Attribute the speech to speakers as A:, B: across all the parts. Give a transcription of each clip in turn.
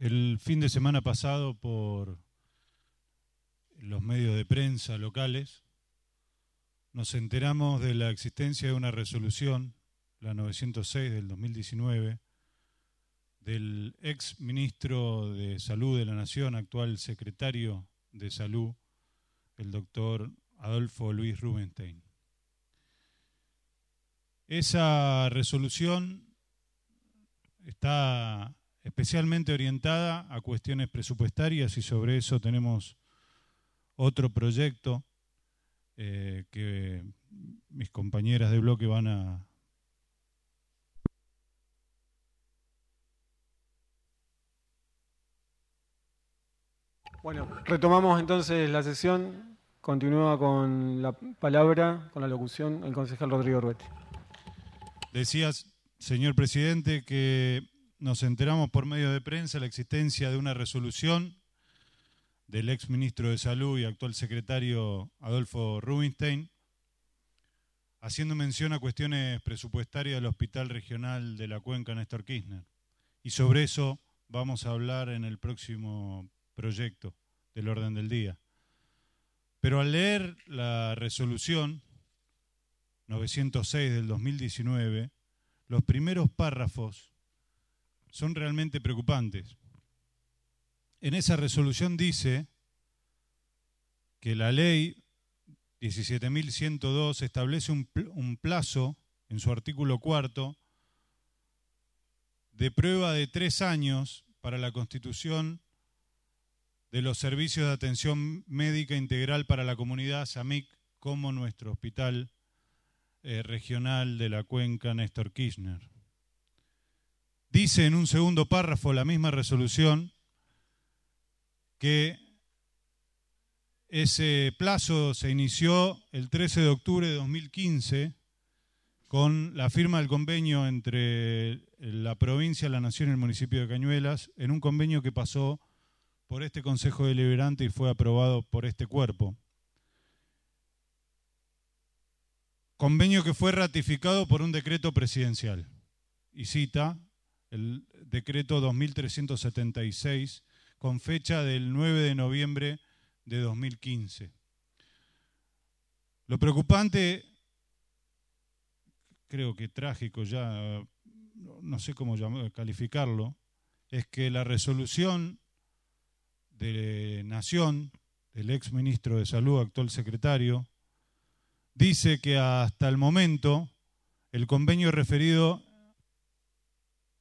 A: El fin de semana pasado por los medios de prensa locales nos enteramos de la existencia de una resolución, la 906 del 2019, del ex ministro de Salud de la Nación, actual secretario de Salud, el doctor Adolfo Luis Rubenstein. Esa resolución está especialmente orientada a cuestiones presupuestarias y sobre eso tenemos otro proyecto eh, que mis compañeras de bloque van a...
B: Bueno, retomamos entonces la sesión. Continúa con la palabra, con la locución, el concejal Rodrigo Ruete.
A: Decías, señor presidente, que nos enteramos por medio de prensa la existencia de una resolución del ex ministro de Salud y actual secretario Adolfo Rubinstein, haciendo mención a cuestiones presupuestarias del Hospital Regional de la Cuenca Néstor Kirchner. Y sobre eso vamos a hablar en el próximo proyecto del orden del día. Pero al leer la resolución 906 del 2019, los primeros párrafos son realmente preocupantes. En esa resolución dice que la ley 17.102 establece un, plazo en su artículo cuarto de prueba de tres años para la constitución de los servicios de atención médica integral para la comunidad SAMIC como nuestro hospital eh, regional de la cuenca Néstor Kirchner. Dice en un segundo párrafo la misma resolución que ese plazo se inició el 13 de octubre de 2015 con la firma del convenio entre la provincia, la nación y el municipio de Cañuelas, en un convenio que pasó por este Consejo Deliberante y fue aprobado por este cuerpo. Convenio que fue ratificado por un decreto presidencial. Y cita, el decreto 2376, con fecha del 9 de noviembre de 2015. Lo preocupante, creo que trágico ya, no sé cómo calificarlo, es que la resolución de Nación, del ex ministro de Salud, actual secretario, dice que hasta el momento el convenio referido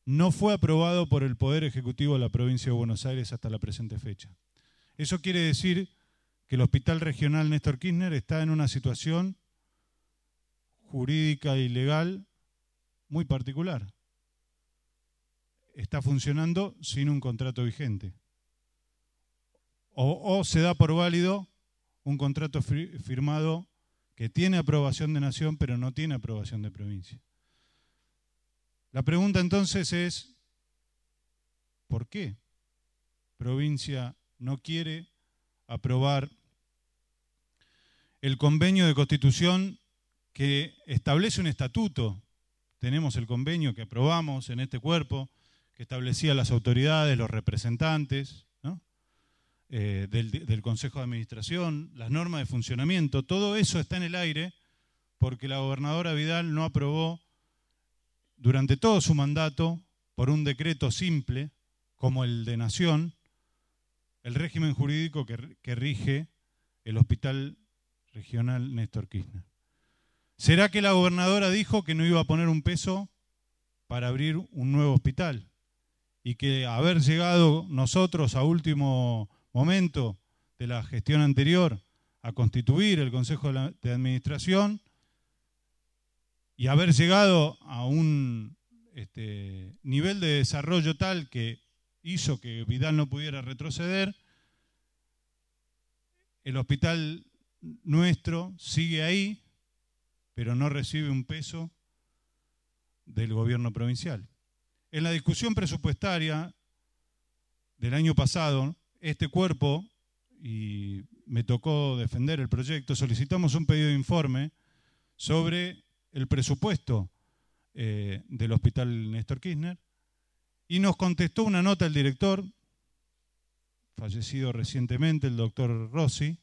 A: no fue aprobado por el Poder Ejecutivo de la provincia de Buenos Aires hasta la presente fecha. Eso quiere decir que el Hospital Regional Néstor Kirchner está en una situación jurídica y legal muy particular. Está funcionando sin un contrato vigente. O, o se da por válido un contrato firmado que tiene aprobación de nación pero no tiene aprobación de provincia. La pregunta entonces es, ¿por qué provincia no quiere aprobar el convenio de constitución que establece un estatuto? Tenemos el convenio que aprobamos en este cuerpo, que establecía las autoridades, los representantes eh, del, del Consejo de Administración, las normas de funcionamiento, todo eso está en el aire porque la gobernadora Vidal no aprobó durante todo su mandato, por un decreto simple como el de Nación, el régimen jurídico que, rige el Hospital Regional Néstor Kirchner. ¿Será que la gobernadora dijo que no iba a poner un peso para abrir un nuevo hospital? Y que haber llegado nosotros a último momento de la gestión anterior a constituir el Consejo de Administración y haber llegado a un este, nivel de desarrollo tal que hizo que Vidal no pudiera retroceder, el hospital nuestro sigue ahí, pero no recibe un peso del gobierno provincial. En la discusión presupuestaria del año pasado, este cuerpo, y me tocó defender el proyecto, solicitamos un pedido de informe sobre el presupuesto eh, del Hospital Néstor Kirchner y nos contestó una nota el director fallecido recientemente, el doctor Rossi,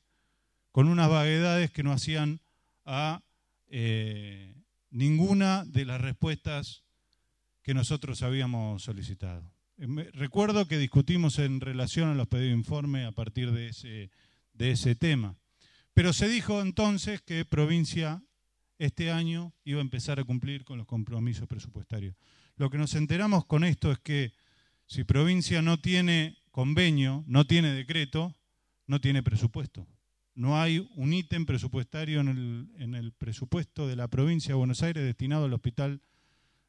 A: con unas vaguedades que no hacían a eh, ninguna de las respuestas que nosotros habíamos solicitado. Eh, recuerdo que discutimos en relación a los pedidos de informe a partir de ese, de ese tema, pero se dijo entonces que provincia este año iba a empezar a cumplir con los compromisos presupuestarios. Lo que nos enteramos con esto es que si provincia no tiene convenio, no tiene decreto, no tiene presupuesto. No hay un ítem presupuestario en el, presupuesto de la provincia de Buenos Aires destinado al hospital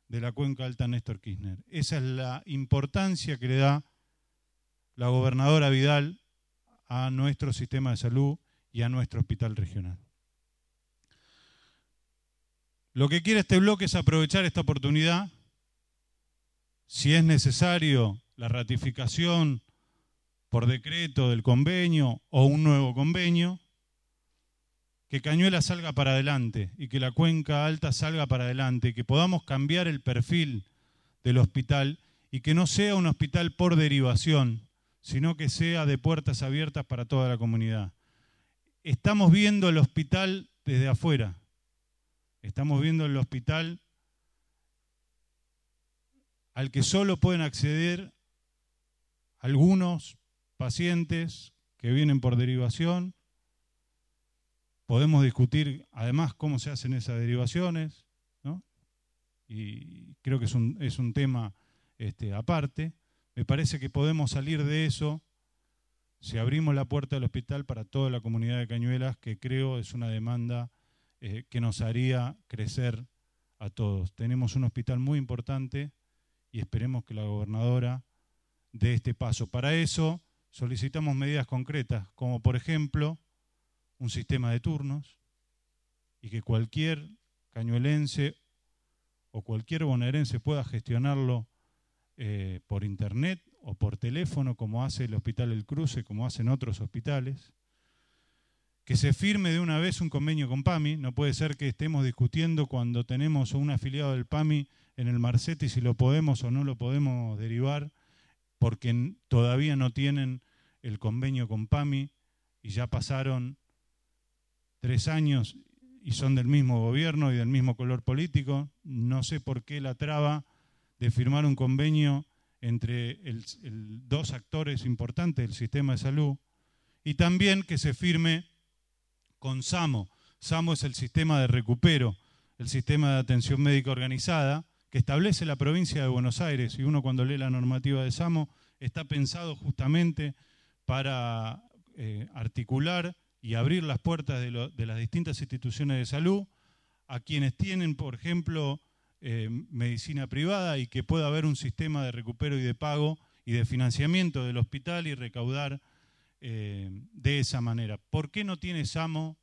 A: de la cuenca alta Néstor Kirchner. Esa es la importancia que le da la gobernadora Vidal a nuestro sistema de salud y a nuestro hospital regional. Lo que quiere este bloque es aprovechar esta oportunidad, si es necesario la ratificación por decreto del convenio o un nuevo convenio, que Cañuela salga para adelante y que la cuenca alta salga para adelante, que podamos cambiar el perfil del hospital y que no sea un hospital por derivación, sino que sea de puertas abiertas para toda la comunidad. Estamos viendo el hospital desde afuera, estamos viendo el hospital al que solo pueden acceder algunos pacientes que vienen por derivación Podemos discutir además cómo se hacen esas derivaciones, ¿no? y creo que es un, es un tema este, aparte. Me parece que podemos salir de eso si abrimos la puerta del hospital para toda la comunidad de Cañuelas, que creo es una demanda eh, que nos haría crecer a todos. Tenemos un hospital muy importante y esperemos que la gobernadora dé este paso. Para eso solicitamos medidas concretas, como por ejemplo un sistema de turnos y que cualquier cañuelense o cualquier bonaerense pueda gestionarlo eh, por internet o por teléfono, como hace el Hospital El Cruce, como hacen otros hospitales. Que se firme de una vez un convenio con PAMI. No puede ser que estemos discutiendo cuando tenemos un afiliado del PAMI en el Marcetti si lo podemos o no lo podemos derivar, porque todavía no tienen el convenio con PAMI y ya pasaron tres años y son del mismo gobierno y del mismo color político. No sé por qué la traba de firmar un convenio entre dos actores importantes del sistema de salud y también que se firme con SAMO. SAMO es el sistema de recupero, el sistema de atención médica organizada que establece la provincia de Buenos Aires y uno cuando lee la normativa de SAMO está pensado justamente para eh, articular y abrir las puertas de, las distintas instituciones de salud a quienes tienen, por ejemplo, eh, medicina privada y que pueda haber un sistema de recupero y de pago y de financiamiento del hospital y recaudar eh, de esa manera. ¿Por qué no tiene SAMO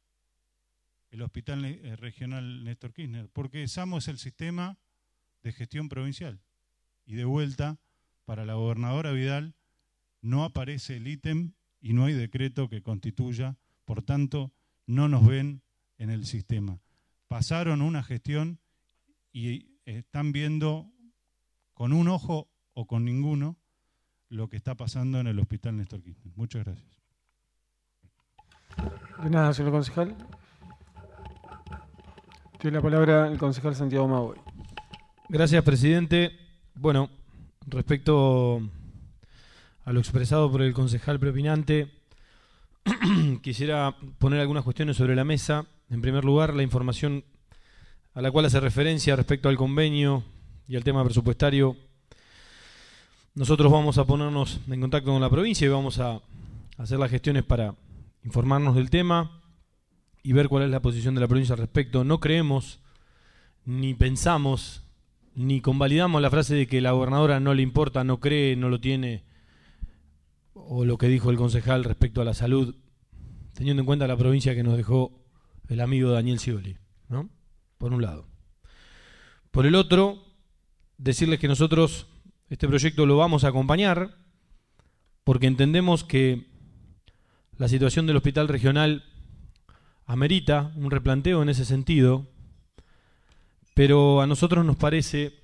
A: el Hospital eh, Regional Néstor Kirchner? Porque SAMO es el sistema de gestión provincial. Y de vuelta, para la gobernadora Vidal, no aparece el ítem y no hay decreto que constituya por tanto, no nos ven en el sistema. Pasaron una gestión y están viendo con un ojo o con ninguno lo que está pasando en el Hospital Néstor Kirchner. Muchas gracias.
B: De nada, señor concejal. Tiene la palabra el concejal Santiago Magoy.
C: Gracias, presidente. Bueno, respecto a lo expresado por el concejal preopinante, quisiera poner algunas cuestiones sobre la mesa. En primer lugar, la información a la cual hace referencia respecto al convenio y al tema presupuestario. Nosotros vamos a ponernos en contacto con la provincia y vamos a hacer las gestiones para informarnos del tema y ver cuál es la posición de la provincia al respecto. No creemos, ni pensamos, ni convalidamos la frase de que la gobernadora no le importa, no cree, no lo tiene o lo que dijo el concejal respecto a la salud, teniendo en cuenta la provincia que nos dejó el amigo Daniel Scioli, ¿no? Por un lado. Por el otro, decirles que nosotros este proyecto lo vamos a acompañar porque entendemos que la situación del hospital regional amerita un replanteo en ese sentido, pero a nosotros nos parece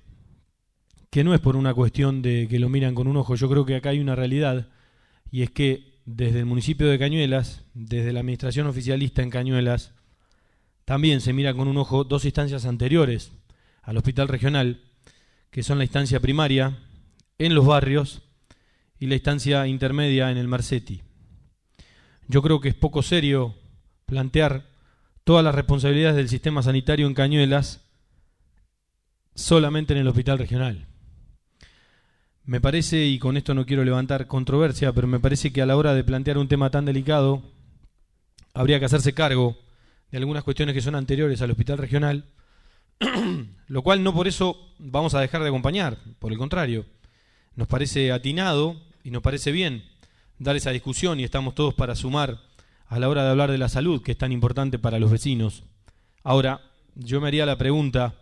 C: que no es por una cuestión de que lo miran con un ojo, yo creo que acá hay una realidad y es que desde el municipio de Cañuelas, desde la administración oficialista en Cañuelas, también se mira con un ojo dos instancias anteriores al hospital regional, que son la instancia primaria en los barrios y la instancia intermedia en el Marcetti. Yo creo que es poco serio plantear todas las responsabilidades del sistema sanitario en Cañuelas solamente en el hospital regional. Me parece, y con esto no quiero levantar controversia, pero me parece que a la hora de plantear un tema tan delicado, habría que hacerse cargo de algunas cuestiones que son anteriores al hospital regional, lo cual no por eso vamos a dejar de acompañar, por el contrario, nos parece atinado y nos parece bien dar esa discusión y estamos todos para sumar a la hora de hablar de la salud, que es tan importante para los vecinos. Ahora, yo me haría la pregunta,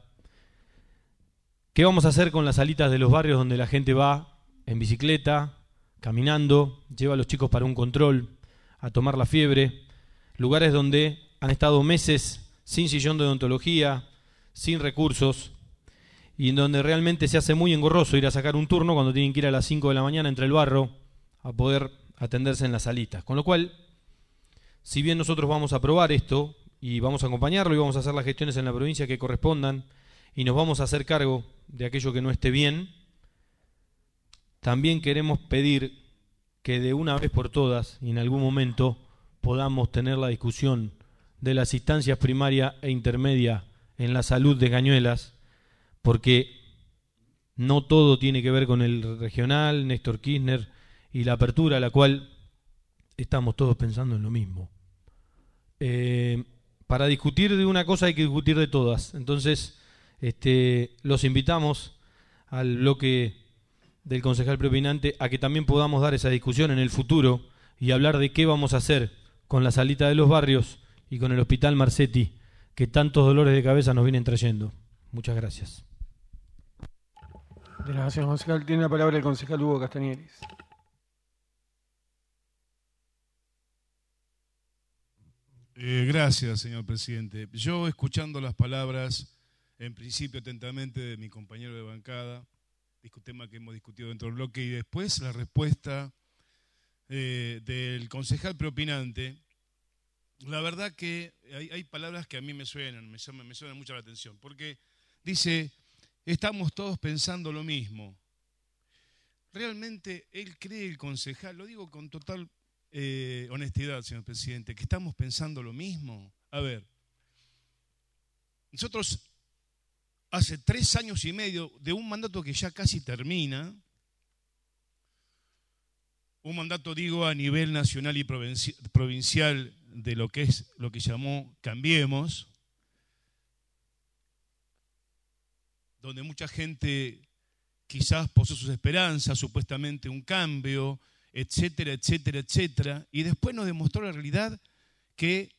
C: ¿qué vamos a hacer con las salitas de los barrios donde la gente va en bicicleta, caminando, lleva a los chicos para un control, a tomar la fiebre, lugares donde han estado meses sin sillón de odontología, sin recursos, y en donde realmente se hace muy engorroso ir a sacar un turno cuando tienen que ir a las 5 de la mañana entre el barro a poder atenderse en las salitas. Con lo cual, si bien nosotros vamos a aprobar esto y vamos a acompañarlo y vamos a hacer las gestiones en la provincia que correspondan y nos vamos a hacer cargo de aquello que no esté bien, también queremos pedir que de una vez por todas y en algún momento podamos tener la discusión de las instancias primaria e intermedia en la salud de Cañuelas, porque no todo tiene que ver con el regional, Néstor Kirchner y la apertura, a la cual estamos todos pensando en lo mismo. Eh, para discutir de una cosa hay que discutir de todas. Entonces, este, los invitamos al bloque del concejal preopinante a que también podamos dar esa discusión en el futuro y hablar de qué vamos a hacer con la salita de los barrios y con el hospital Marcetti, que tantos dolores de cabeza nos vienen trayendo. Muchas gracias.
B: Gracias, concejal. Tiene la palabra el concejal Hugo Castañeris.
D: Eh, gracias, señor presidente. Yo, escuchando las palabras, en principio atentamente, de mi compañero de bancada, tema que hemos discutido dentro del bloque, y después la respuesta eh, del concejal preopinante, la verdad que hay, palabras que a mí me suenan, me, me suenan mucho la atención, porque dice, estamos todos pensando lo mismo. Realmente él cree, el concejal, lo digo con total eh, honestidad, señor presidente, que estamos pensando lo mismo. A ver, nosotros hace tres años y medio de un mandato que ya casi termina, un mandato, digo, a nivel nacional y provincial de lo que es lo que llamó Cambiemos, donde mucha gente quizás posee sus esperanzas, supuestamente un cambio, etcétera, etcétera, etcétera, y después nos demostró la realidad que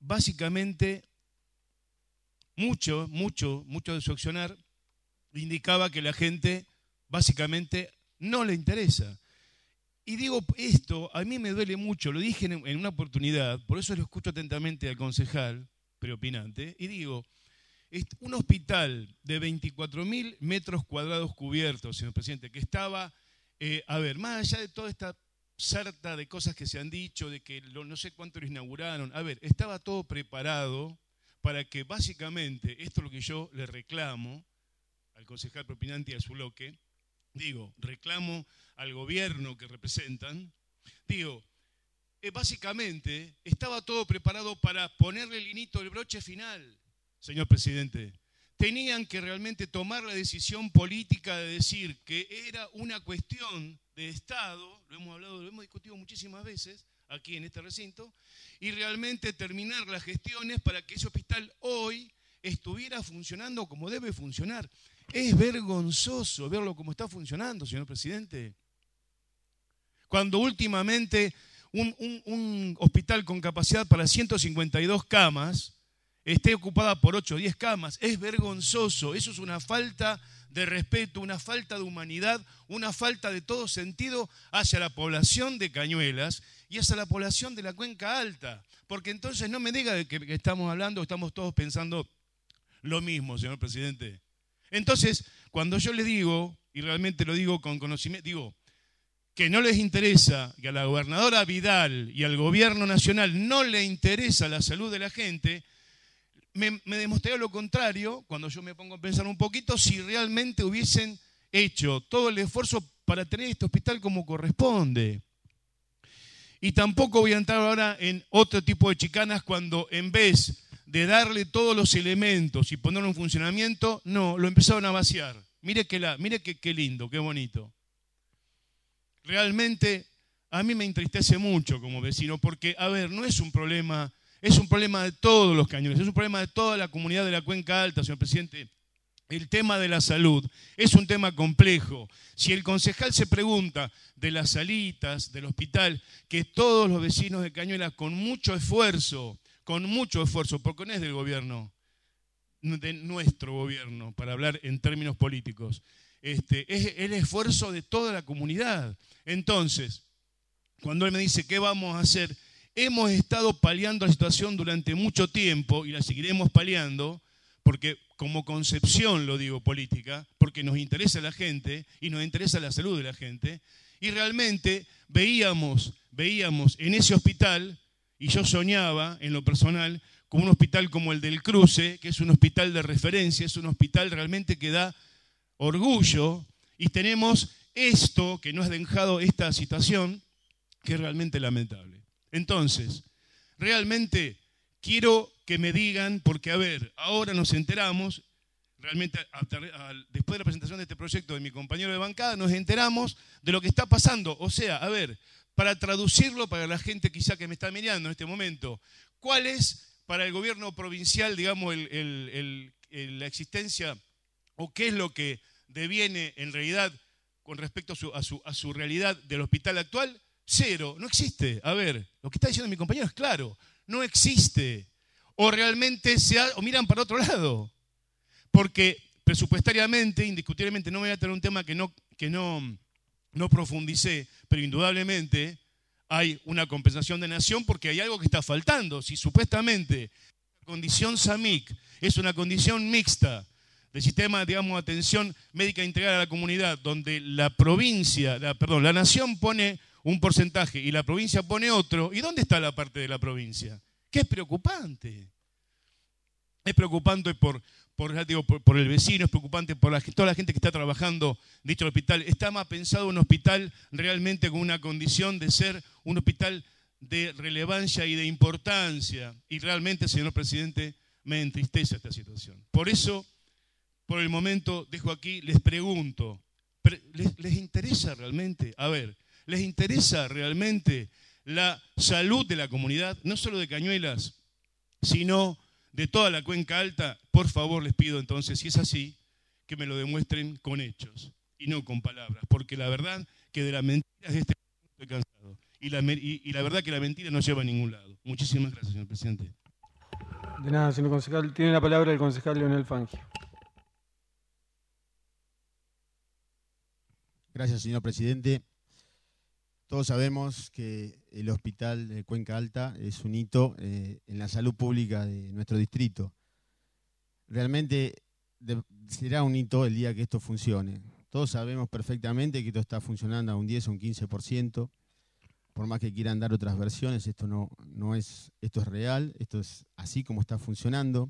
D: básicamente mucho, mucho, mucho de su accionar indicaba que la gente básicamente no le interesa. Y digo esto, a mí me duele mucho, lo dije en una oportunidad, por eso lo escucho atentamente al concejal preopinante, y digo, un hospital de 24.000 metros cuadrados cubiertos, señor presidente, que estaba eh, a ver, más allá de toda esta sarta de cosas que se han dicho, de que no sé cuánto lo inauguraron, a ver, estaba todo preparado para que básicamente, esto es lo que yo le reclamo al concejal propinante y a su bloque, digo, reclamo al gobierno que representan, digo, eh, básicamente estaba todo preparado para ponerle el hinito del broche final, señor presidente tenían que realmente tomar la decisión política de decir que era una cuestión de Estado, lo hemos hablado, lo hemos discutido muchísimas veces aquí en este recinto, y realmente terminar las gestiones para que ese hospital hoy estuviera funcionando como debe funcionar. Es vergonzoso verlo como está funcionando, señor presidente. Cuando últimamente un, hospital con capacidad para 152 camas, esté ocupada por 8 o 10 camas. Es vergonzoso, eso es una falta de respeto, una falta de humanidad, una falta de todo sentido hacia la población de Cañuelas y hacia la población de la cuenca alta. Porque entonces no me diga de que, estamos hablando, estamos todos pensando lo mismo, señor presidente. Entonces, cuando yo le digo, y realmente lo digo con conocimiento, digo, que no les interesa, que a la gobernadora Vidal y al gobierno nacional no le interesa la salud de la gente, me, me demostraría lo contrario cuando yo me pongo a pensar un poquito si realmente hubiesen hecho todo el esfuerzo para tener este hospital como corresponde. Y tampoco voy a entrar ahora en otro tipo de chicanas cuando en vez de darle todos los elementos y ponerlo en funcionamiento, no, lo empezaron a vaciar. Mire qué, la, mire qué lindo, qué bonito. Realmente a mí me entristece mucho como vecino porque, a ver, no es un problema, es un problema de todos los cañones, es un problema de toda la comunidad de la Cuenca Alta, señor presidente el tema de la salud es un tema complejo. Si el concejal se pregunta de las salitas, del hospital, que todos los vecinos de Cañuela con mucho esfuerzo, con mucho esfuerzo, porque no es del gobierno, de nuestro gobierno, para hablar en términos políticos, este, es el esfuerzo de toda la comunidad. Entonces, cuando él me dice, ¿qué vamos a hacer? Hemos estado paliando la situación durante mucho tiempo y la seguiremos paliando, porque como concepción, lo digo, política, porque nos interesa la gente y nos interesa la salud de la gente. Y realmente veíamos, veíamos en ese hospital, y yo soñaba en lo personal, con un hospital como el del Cruce, que es un hospital de referencia, es un hospital realmente que da orgullo, y tenemos esto que nos ha dejado esta situación, que es realmente lamentable. Entonces, realmente quiero que me digan, porque a ver, ahora nos enteramos, realmente después de la presentación de este proyecto de mi compañero de bancada, nos enteramos de lo que está pasando. O sea, a ver, para traducirlo para la gente quizá que me está mirando en este momento, ¿cuál es para el gobierno provincial, digamos, la existencia o qué es lo que deviene en realidad con respecto a su, a su realidad del hospital actual? Cero, no existe. A ver, lo que está diciendo mi compañero es claro, no existe o realmente se o miran para otro lado. Porque presupuestariamente, indiscutiblemente, no me voy a tener un tema que no, que no, no profundicé, pero indudablemente hay una compensación de nación porque hay algo que está faltando. Si supuestamente la condición SAMIC es una condición mixta del sistema, digamos, atención médica integral a la comunidad, donde la provincia, perdón, la nación pone un porcentaje y la provincia pone otro, ¿y dónde está la parte de la provincia? que es preocupante. Es preocupante por, por, el vecino, es preocupante por toda la gente que está trabajando dicho hospital. Está más pensado un hospital realmente con una condición de ser un hospital de relevancia y de importancia. Y realmente, señor presidente, me entristece esta situación. Por eso, por el momento, dejo aquí, les pregunto, ¿les, les interesa realmente? A ver, ¿les interesa realmente la salud de la comunidad, no solo de Cañuelas, sino de toda la cuenca alta, por favor les pido entonces, si es así, que me lo demuestren con hechos y no con palabras, porque la verdad que de las mentiras de este estoy cansado y la, y la verdad que la mentira no lleva a ningún lado. Muchísimas gracias, señor presidente.
B: De nada, señor concejal. Tiene la palabra el concejal Leonel Fangio.
E: Gracias, señor presidente. Todos sabemos que el hospital de Cuenca Alta es un hito eh, en la salud pública de nuestro distrito. Realmente será un hito el día que esto funcione. Todos sabemos perfectamente que esto está funcionando a un 10 o un 15%. Por más que quieran dar otras versiones, esto no, no es, esto es real, esto es así como está funcionando.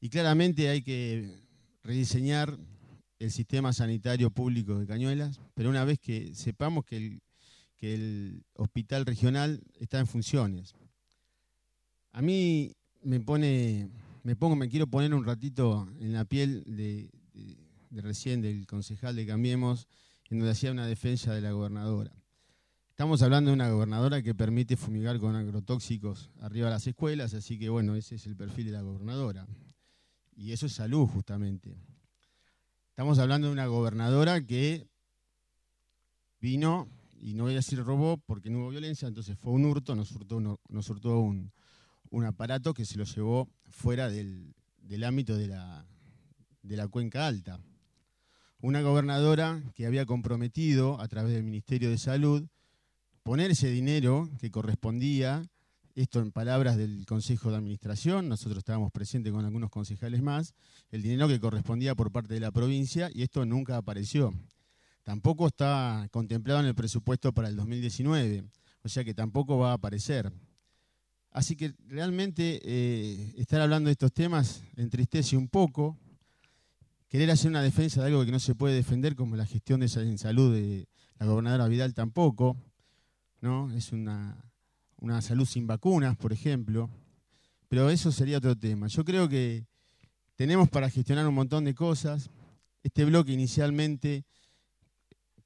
E: Y claramente hay que rediseñar el sistema sanitario público de Cañuelas, pero una vez que sepamos que el que el hospital regional está en funciones. A mí me pone, me pongo, me quiero poner un ratito en la piel de, recién del concejal de Cambiemos, en donde hacía una defensa de la gobernadora. Estamos hablando de una gobernadora que permite fumigar con agrotóxicos arriba de las escuelas, así que bueno, ese es el perfil de la gobernadora. Y eso es salud, justamente. Estamos hablando de una gobernadora que vino y no voy a decir robó porque no hubo violencia, entonces fue un hurto, nos hurtó, nos hurtó un, aparato que se lo llevó fuera del, ámbito de la, de la cuenca alta. Una gobernadora que había comprometido a través del Ministerio de Salud poner ese dinero que correspondía, esto en palabras del Consejo de Administración, nosotros estábamos presentes con algunos concejales más, el dinero que correspondía por parte de la provincia y esto nunca apareció. Tampoco está contemplado en el presupuesto para el 2019, o sea que tampoco va a aparecer. Así que realmente eh, estar hablando de estos temas entristece un poco. Querer hacer una defensa de algo que no se puede defender, como la gestión de salud de la gobernadora Vidal tampoco, ¿no? Es una, una salud sin vacunas, por ejemplo. Pero eso sería otro tema. Yo creo que tenemos para gestionar un montón de cosas. Este bloque inicialmente,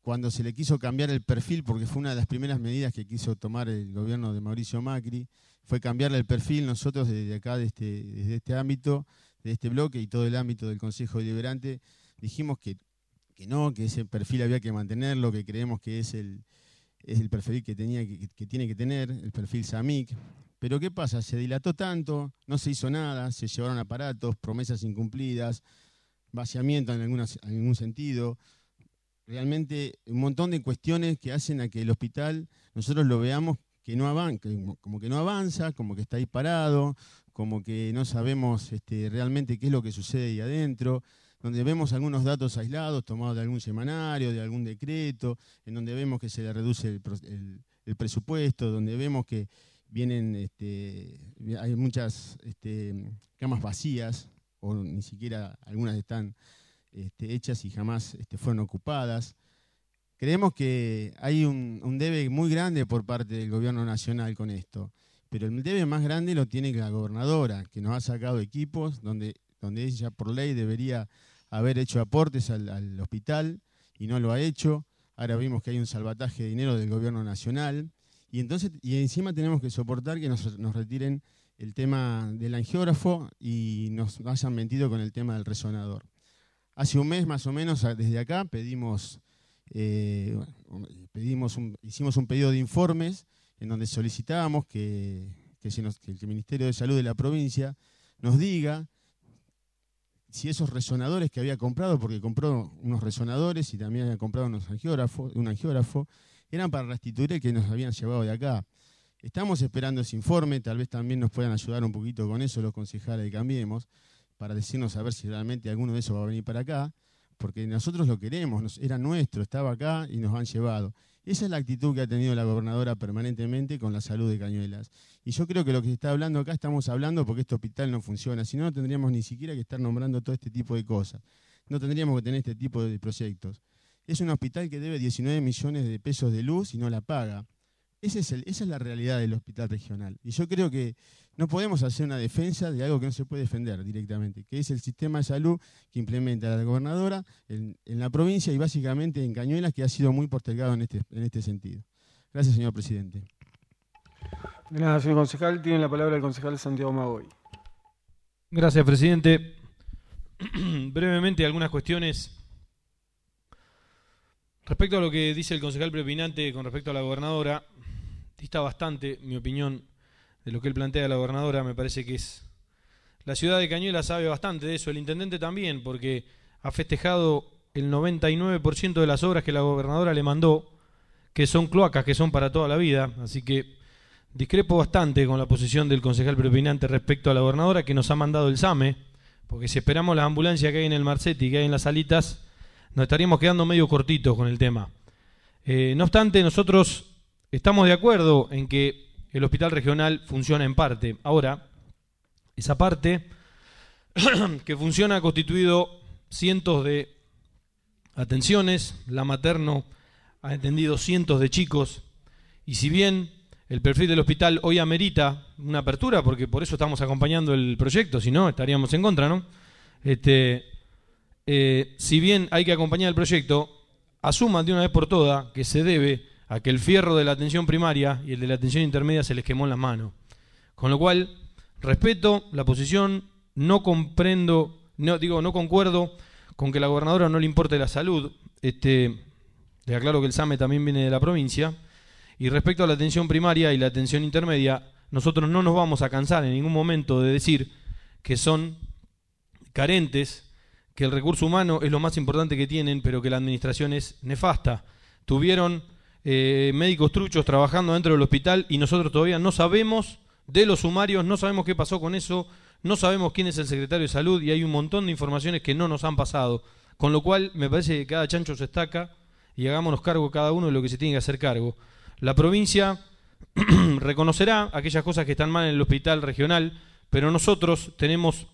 E: cuando se le quiso cambiar el perfil, porque fue una de las primeras medidas que quiso tomar el gobierno de Mauricio Macri, fue cambiarle el perfil nosotros desde acá, este, desde este ámbito, de este bloque y todo el ámbito del Consejo Deliberante, dijimos que, que no, que ese perfil había que mantenerlo, que creemos que es el, es el perfil que, tenía, que, tiene que tener, el perfil SAMIC. Pero ¿qué pasa? Se dilató tanto, no se hizo nada, se llevaron aparatos, promesas incumplidas, vaciamiento en, en algún sentido. Realmente un montón de cuestiones que hacen a que el hospital nosotros lo veamos que no avanza, como que no avanza, como que está ahí parado, como que no sabemos este, realmente qué es lo que sucede ahí adentro, donde vemos algunos datos aislados tomados de algún semanario, de algún decreto, en donde vemos que se le reduce el, presupuesto, donde vemos que vienen, este, hay muchas este, camas vacías, o ni siquiera algunas están este, hechas y jamás fueron ocupadas. Creemos que hay un, debe muy grande por parte del gobierno nacional con esto, pero el debe más grande lo tiene la gobernadora, que nos ha sacado equipos donde, donde ella por ley debería haber hecho aportes al, hospital y no lo ha hecho. Ahora vimos que hay un salvataje de dinero del gobierno nacional y entonces y encima tenemos que soportar que nos, nos retiren el tema del angiógrafo y nos hayan mentido con el tema del resonador. Hace un mes más o menos desde acá pedimos eh, pedimos hicimos un pedido de informes en donde solicitábamos que, el Ministerio de Salud de la provincia nos diga si esos resonadores que había comprado, porque compró unos resonadores y también había comprado unos angiógrafos, un angiógrafo, eran para restituir que nos habían llevado de acá. Estamos esperando ese informe, tal vez también nos puedan ayudar un poquito con eso los concejales de Cambiemos, para decirnos a ver si realmente alguno de esos va a venir para acá porque nosotros lo queremos, era nuestro, estaba acá y nos han llevado. Esa es la actitud que ha tenido la gobernadora permanentemente con la salud de Cañuelas. Y yo creo que lo que se está hablando acá estamos hablando porque este hospital no funciona, si no, no tendríamos ni siquiera que estar nombrando todo este tipo de cosas. No tendríamos que tener este tipo de proyectos. Es un hospital que debe 19 millones de pesos de luz y no la paga. Es esa es la realidad del hospital regional. Y yo creo que no podemos hacer una defensa de algo que no se puede defender directamente, que es el sistema de salud que implementa la gobernadora en, la provincia y básicamente en Cañuelas, que ha sido muy postergado en este, en este sentido. Gracias, señor presidente.
B: De nada, señor concejal. Tiene la palabra el concejal Santiago Magoy.
C: Gracias, presidente. Brevemente, algunas cuestiones. Respecto a lo que dice el concejal prepinante con respecto a la gobernadora, dista bastante, mi opinión, de lo que él plantea a la gobernadora, me parece que es... La ciudad de Cañuelas sabe bastante de eso, el intendente también, porque ha festejado el 99% de las obras que la gobernadora le mandó, que son cloacas, que son para toda la vida, así que discrepo bastante con la posición del concejal preopinante respecto a la gobernadora que nos ha mandado el SAME, porque si esperamos la ambulancia que hay en el Marcetti, que hay en las salitas, nos estaríamos quedando medio cortitos con el tema. Eh, no obstante, nosotros estamos de acuerdo en que el hospital regional funciona en parte. Ahora, esa parte que funciona ha constituido cientos de atenciones, la materno ha atendido cientos de chicos, y si bien el perfil del hospital hoy amerita una apertura, porque por eso estamos acompañando el proyecto, si no estaríamos en contra, ¿no? Este, eh, si bien hay que acompañar el proyecto, asuman de una vez por todas que se debe a que el fierro de la atención primaria y el de la atención intermedia se les quemó en las manos. Con lo cual, respeto la posición, no comprendo, no digo, no concuerdo con que la gobernadora no le importe la salud. Este, le aclaro que el SAME también viene de la provincia. Y respecto a la atención primaria y la atención intermedia, nosotros no nos vamos a cansar en ningún momento de decir que son carentes, que el recurso humano es lo más importante que tienen, pero que la administración es nefasta. Tuvieron eh, médicos truchos trabajando dentro del hospital y nosotros todavía no sabemos de los sumarios, no sabemos qué pasó con eso, no sabemos quién es el secretario de salud y hay un montón de informaciones que no nos han pasado. Con lo cual me parece que cada chancho se estaca y hagámonos cargo cada uno de lo que se tiene que hacer cargo. La provincia reconocerá aquellas cosas que están mal en el hospital regional, pero nosotros tenemos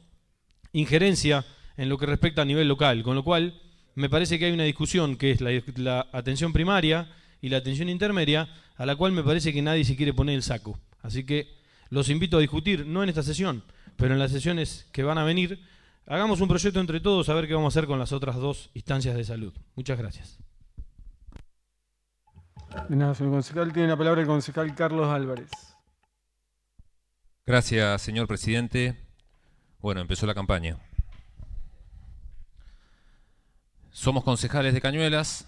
C: injerencia en lo que respecta a nivel local, con lo cual me parece que hay una discusión que es la, atención primaria y la atención intermedia, a la cual me parece que nadie se quiere poner el saco. Así que los invito a discutir, no en esta sesión, pero en las sesiones que van a venir, hagamos un proyecto entre todos a ver qué vamos a hacer con las otras dos instancias de salud. Muchas gracias.
B: señor concejal. Tiene la palabra el concejal Carlos Álvarez.
F: Gracias, señor presidente. Bueno, empezó la campaña. Somos concejales de Cañuelas.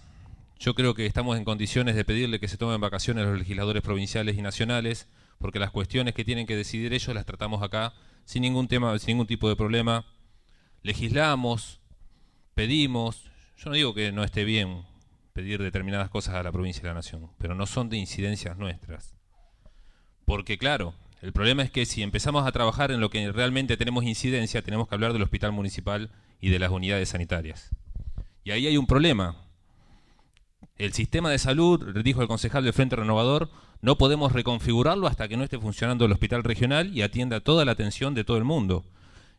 F: Yo creo que estamos en condiciones de pedirle que se tomen vacaciones a los legisladores provinciales y nacionales, porque las cuestiones que tienen que decidir ellos las tratamos acá sin ningún tema, sin ningún tipo de problema. Legislamos, pedimos. Yo no digo que no esté bien pedir determinadas cosas a la provincia y a la nación, pero no son de incidencias nuestras. Porque claro, el problema es que si empezamos a trabajar en lo que realmente tenemos incidencia, tenemos que hablar del hospital municipal y de las unidades sanitarias. Y ahí hay un problema. El sistema de salud, dijo el concejal del Frente Renovador, no podemos reconfigurarlo hasta que no esté funcionando el hospital regional y atienda toda la atención de todo el mundo.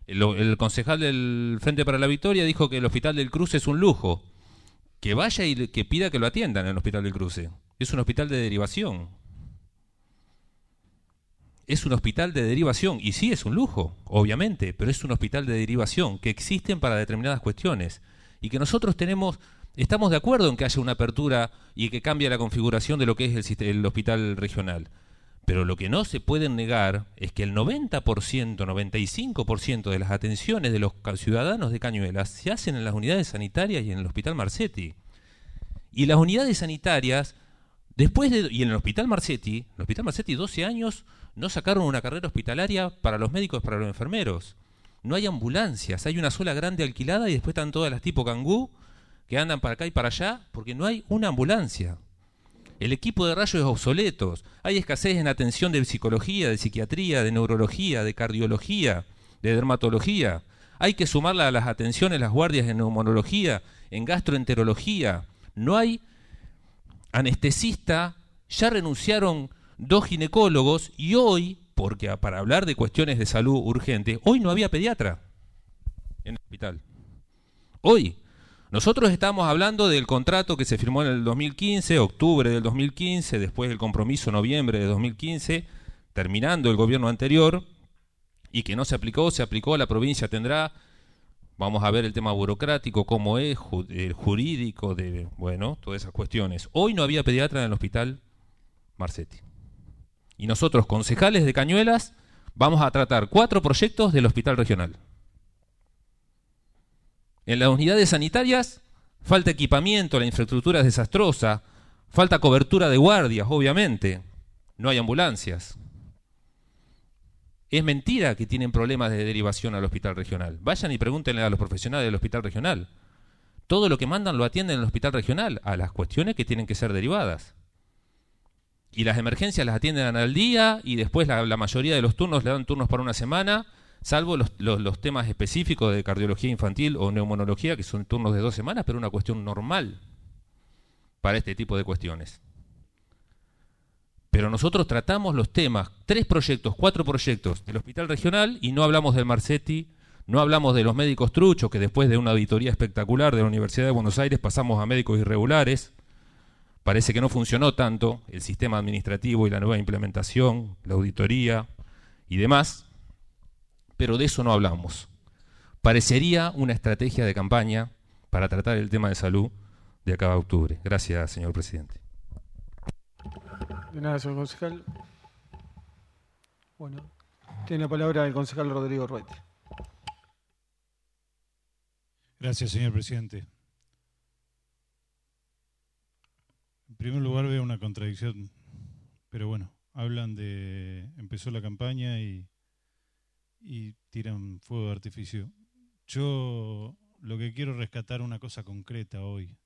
F: El, concejal del Frente para la Victoria dijo que el Hospital del Cruce es un lujo. Que vaya y que pida que lo atiendan en el Hospital del Cruce. Es un hospital de derivación. Es un hospital de derivación. Y sí, es un lujo, obviamente, pero es un hospital de derivación que existen para determinadas cuestiones y que nosotros tenemos, estamos de acuerdo en que haya una apertura y que cambie la configuración de lo que es el, el hospital regional. Pero lo que no se puede negar es que el 90%, 95% de las atenciones de los ciudadanos de Cañuelas se hacen en las unidades sanitarias y en el Hospital Marcetti. Y las unidades sanitarias, después de... Y en el Hospital Marcetti, el Hospital Marcetti 12 años no sacaron una carrera hospitalaria para los médicos, para los enfermeros no hay ambulancias, hay una sola grande alquilada y después están todas las tipo cangú que andan para acá y para allá porque no hay una ambulancia. El equipo de rayos es obsoleto, hay escasez en atención de psicología, de psiquiatría, de neurología, de cardiología, de dermatología. Hay que sumarla a las atenciones, las guardias en neumonología, en gastroenterología. No hay anestesista, ya renunciaron dos ginecólogos y hoy porque para hablar de cuestiones de salud urgentes, hoy no había pediatra en el hospital. Hoy. Nosotros estamos hablando del contrato que se firmó en el 2015, octubre del 2015, después del compromiso noviembre de 2015, terminando el gobierno anterior, y que no se aplicó, se aplicó, la provincia tendrá, vamos a ver el tema burocrático, cómo es, el jurídico, de, bueno, todas esas cuestiones. Hoy no había pediatra en el hospital Marcetti. Y nosotros, concejales de Cañuelas, vamos a tratar cuatro proyectos del hospital regional. En las unidades sanitarias falta equipamiento, la infraestructura es desastrosa, falta cobertura de guardias, obviamente, no hay ambulancias. Es mentira que tienen problemas de derivación al hospital regional. Vayan y pregúntenle a los profesionales del hospital regional. Todo lo que mandan lo atienden en el hospital regional, a las cuestiones que tienen que ser derivadas y las emergencias las atienden al día y después la, mayoría de los turnos le dan turnos para una semana, salvo los, los, temas específicos de cardiología infantil o neumonología, que son turnos de dos semanas, pero una cuestión normal para este tipo de cuestiones. Pero nosotros tratamos los temas, tres proyectos, cuatro proyectos del hospital regional y no hablamos del Marcetti, no hablamos de los médicos truchos, que después de una auditoría espectacular de la Universidad de Buenos Aires pasamos a médicos irregulares, Parece que no funcionó tanto el sistema administrativo y la nueva implementación, la auditoría y demás, pero de eso no hablamos. Parecería una estrategia de campaña para tratar el tema de salud de acá a octubre. Gracias, señor presidente.
B: De nada, señor concejal. Bueno, tiene la palabra el concejal Rodrigo Ruete.
A: Gracias, señor presidente. En primer lugar veo una contradicción, pero bueno, hablan de, empezó la campaña y, y tiran fuego de artificio. Yo lo que quiero rescatar una cosa concreta hoy,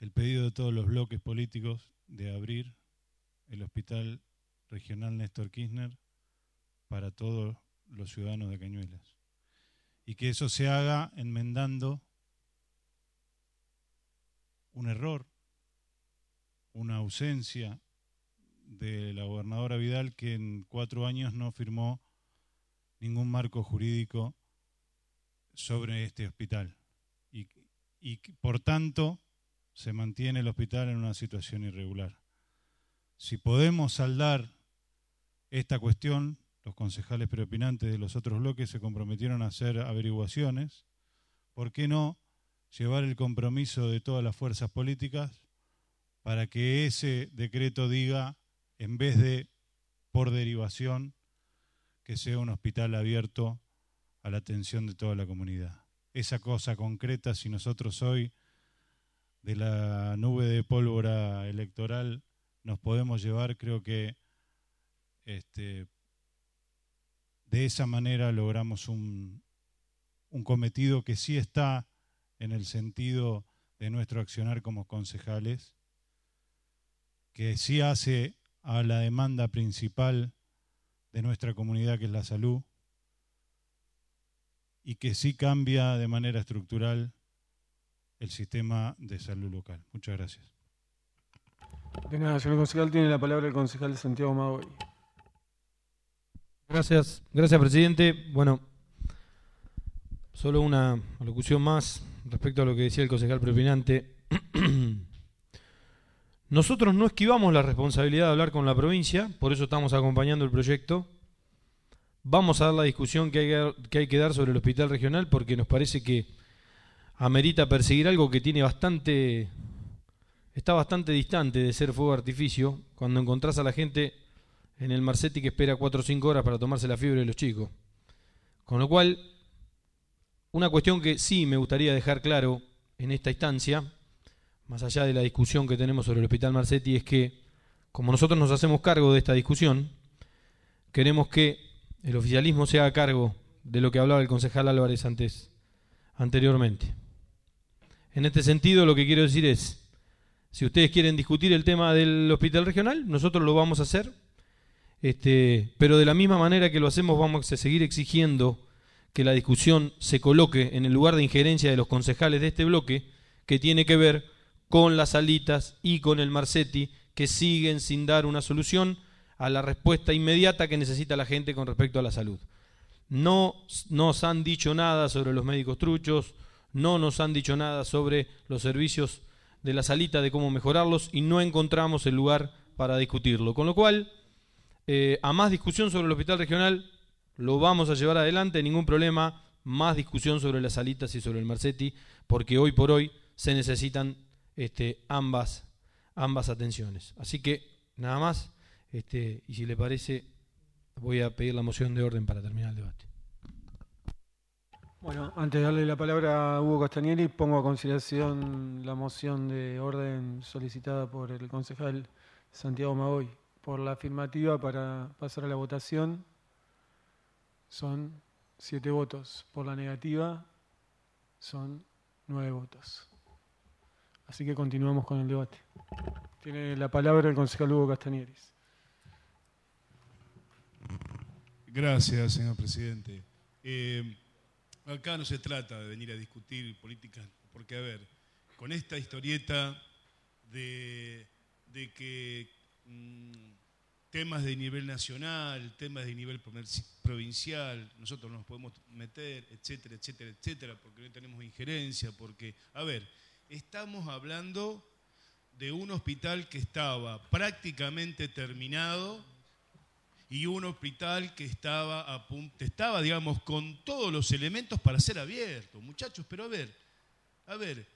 A: el pedido de todos los bloques políticos de abrir el hospital regional Néstor Kirchner para todos los ciudadanos de Cañuelas. Y que eso se haga enmendando un error, una ausencia de la gobernadora Vidal que en cuatro años no firmó ningún marco jurídico sobre este hospital. Y, por tanto se mantiene el hospital en una situación irregular. Si podemos saldar esta cuestión, los concejales preopinantes de los otros bloques se comprometieron a hacer averiguaciones. ¿Por qué no llevar el compromiso de todas las fuerzas políticas para que ese decreto diga, en vez de por derivación, que sea un hospital abierto a la atención de toda la comunidad? Esa cosa concreta, si nosotros hoy de la nube de pólvora electoral nos podemos llevar, creo que este, de esa manera logramos un, un cometido que sí está en el sentido de nuestro accionar como concejales, que sí hace a la demanda principal de nuestra comunidad, que es la salud, y que sí cambia de manera estructural el sistema de salud local. Muchas gracias.
B: De nada, señor concejal, tiene la palabra el concejal Santiago Magoy.
C: Gracias, gracias presidente. Bueno, solo una alocución más respecto a lo que decía el concejal preopinante. Nosotros no esquivamos la responsabilidad de hablar con la provincia, por eso estamos acompañando el proyecto. Vamos a dar la discusión que hay que, dar sobre el hospital regional porque nos parece que amerita perseguir algo que tiene bastante está bastante distante de ser fuego artificio cuando encontrás a la gente en el Marcetti que espera 4 o 5 horas para tomarse la fiebre de los chicos. Con lo cual, una cuestión que sí me gustaría dejar claro en esta instancia, más allá de la discusión que tenemos sobre el Hospital Marcetti, es que, como nosotros nos hacemos cargo de esta discusión, queremos que el oficialismo se haga cargo de lo que hablaba el concejal Álvarez antes, anteriormente. En este sentido, lo que quiero decir es, si ustedes quieren discutir el tema del hospital regional, nosotros lo vamos a hacer, este, pero de la misma manera que lo hacemos, vamos a seguir exigiendo que la discusión se coloque en el lugar de injerencia de los concejales de este bloque, que tiene que ver con las alitas y con el Marcetti, que siguen sin dar una solución a la respuesta inmediata que necesita la gente con respecto a la salud. No nos han dicho nada sobre los médicos truchos, no nos han dicho nada sobre los servicios de la salita, de cómo mejorarlos, y no encontramos el lugar para discutirlo. Con lo cual, eh, a más discusión sobre el hospital regional, lo vamos a llevar adelante, ningún problema, más discusión sobre las salitas y sobre el Marcetti, porque hoy por hoy se necesitan este, ambas, ambas atenciones. Así que, nada más, este, y si le parece, voy a pedir la moción de orden para terminar el debate.
B: Bueno, antes de darle la palabra a Hugo Castañeri, pongo a consideración la moción de orden solicitada por el concejal Santiago Magoy por la afirmativa para pasar a la votación son siete votos. Por la negativa son nueve votos. Así que continuamos con el debate. Tiene la palabra el concejal Hugo Castañeris.
D: Gracias, señor presidente. Eh, acá no se trata de venir a discutir políticas, porque, a ver, con esta historieta de, de que mm, temas de nivel nacional, temas de nivel provincial, nosotros nos podemos meter, etcétera, etcétera, etcétera, porque no tenemos injerencia, porque, a ver, estamos hablando de un hospital que estaba prácticamente terminado y un hospital que estaba a punto, estaba, digamos, con todos los elementos para ser abierto, muchachos, pero a ver, a ver,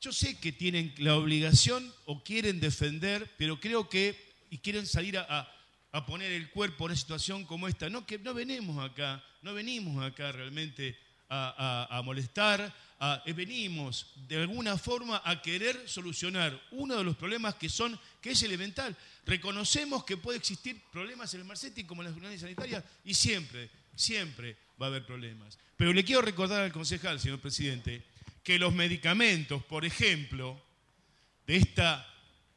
D: yo sé que tienen la obligación o quieren defender, pero creo que, y quieren salir a, a poner el cuerpo en una situación como esta. No, que no venimos acá, no venimos acá realmente a, molestar, eh, venimos de alguna forma a querer solucionar uno de los problemas que son, que es elemental. Reconocemos que puede existir problemas en el Marcetti como en las unidades sanitarias y siempre, siempre va a haber problemas. Pero le quiero recordar al concejal, señor presidente, que los medicamentos, por ejemplo, de esta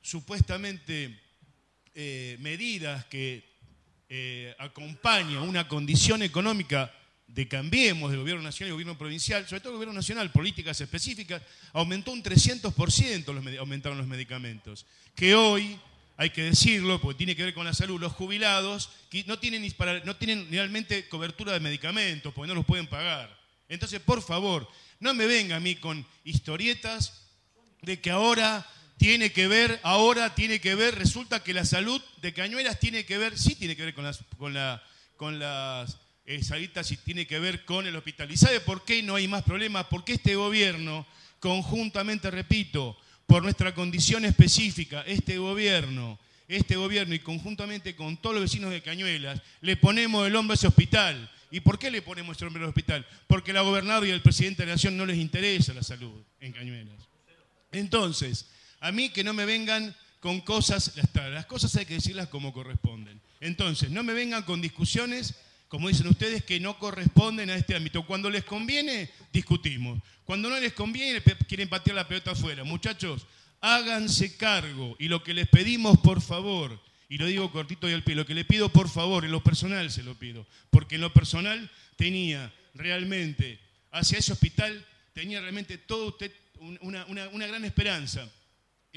D: supuestamente eh, medidas que eh, acompañan una condición económica de Cambiemos, del gobierno nacional y gobierno provincial, sobre todo el gobierno nacional, políticas específicas, aumentó un 300% los, aumentaron los medicamentos. Que hoy, hay que decirlo, porque tiene que ver con la salud, los jubilados no tienen, no tienen realmente cobertura de medicamentos, porque no los pueden pagar. Entonces, por favor, no me venga a mí con historietas de que ahora tiene que ver, ahora tiene que ver, resulta que la salud de Cañuelas tiene que ver, sí tiene que ver con las, con la, con las eh, salitas y tiene que ver con el hospital. ¿Y sabe por qué no hay más problemas? Porque este gobierno, conjuntamente, repito, por nuestra condición específica, este gobierno, este gobierno y conjuntamente con todos los vecinos de Cañuelas, le ponemos el hombro a ese hospital. ¿Y por qué le ponemos ese hombro al hospital? Porque la gobernadora y el presidente de la Nación no les interesa la salud en Cañuelas. Entonces, a mí que no me vengan con cosas, las cosas hay que decirlas como corresponden. Entonces, no me vengan con discusiones, como dicen ustedes, que no corresponden a este ámbito. Cuando les conviene, discutimos. Cuando no les conviene, quieren patear la pelota afuera. Muchachos, háganse cargo. Y lo que les pedimos, por favor, y lo digo cortito y al pie, lo que le pido, por favor, en lo personal se lo pido, porque en lo personal tenía realmente, hacia ese hospital, tenía realmente todo usted una, una gran esperanza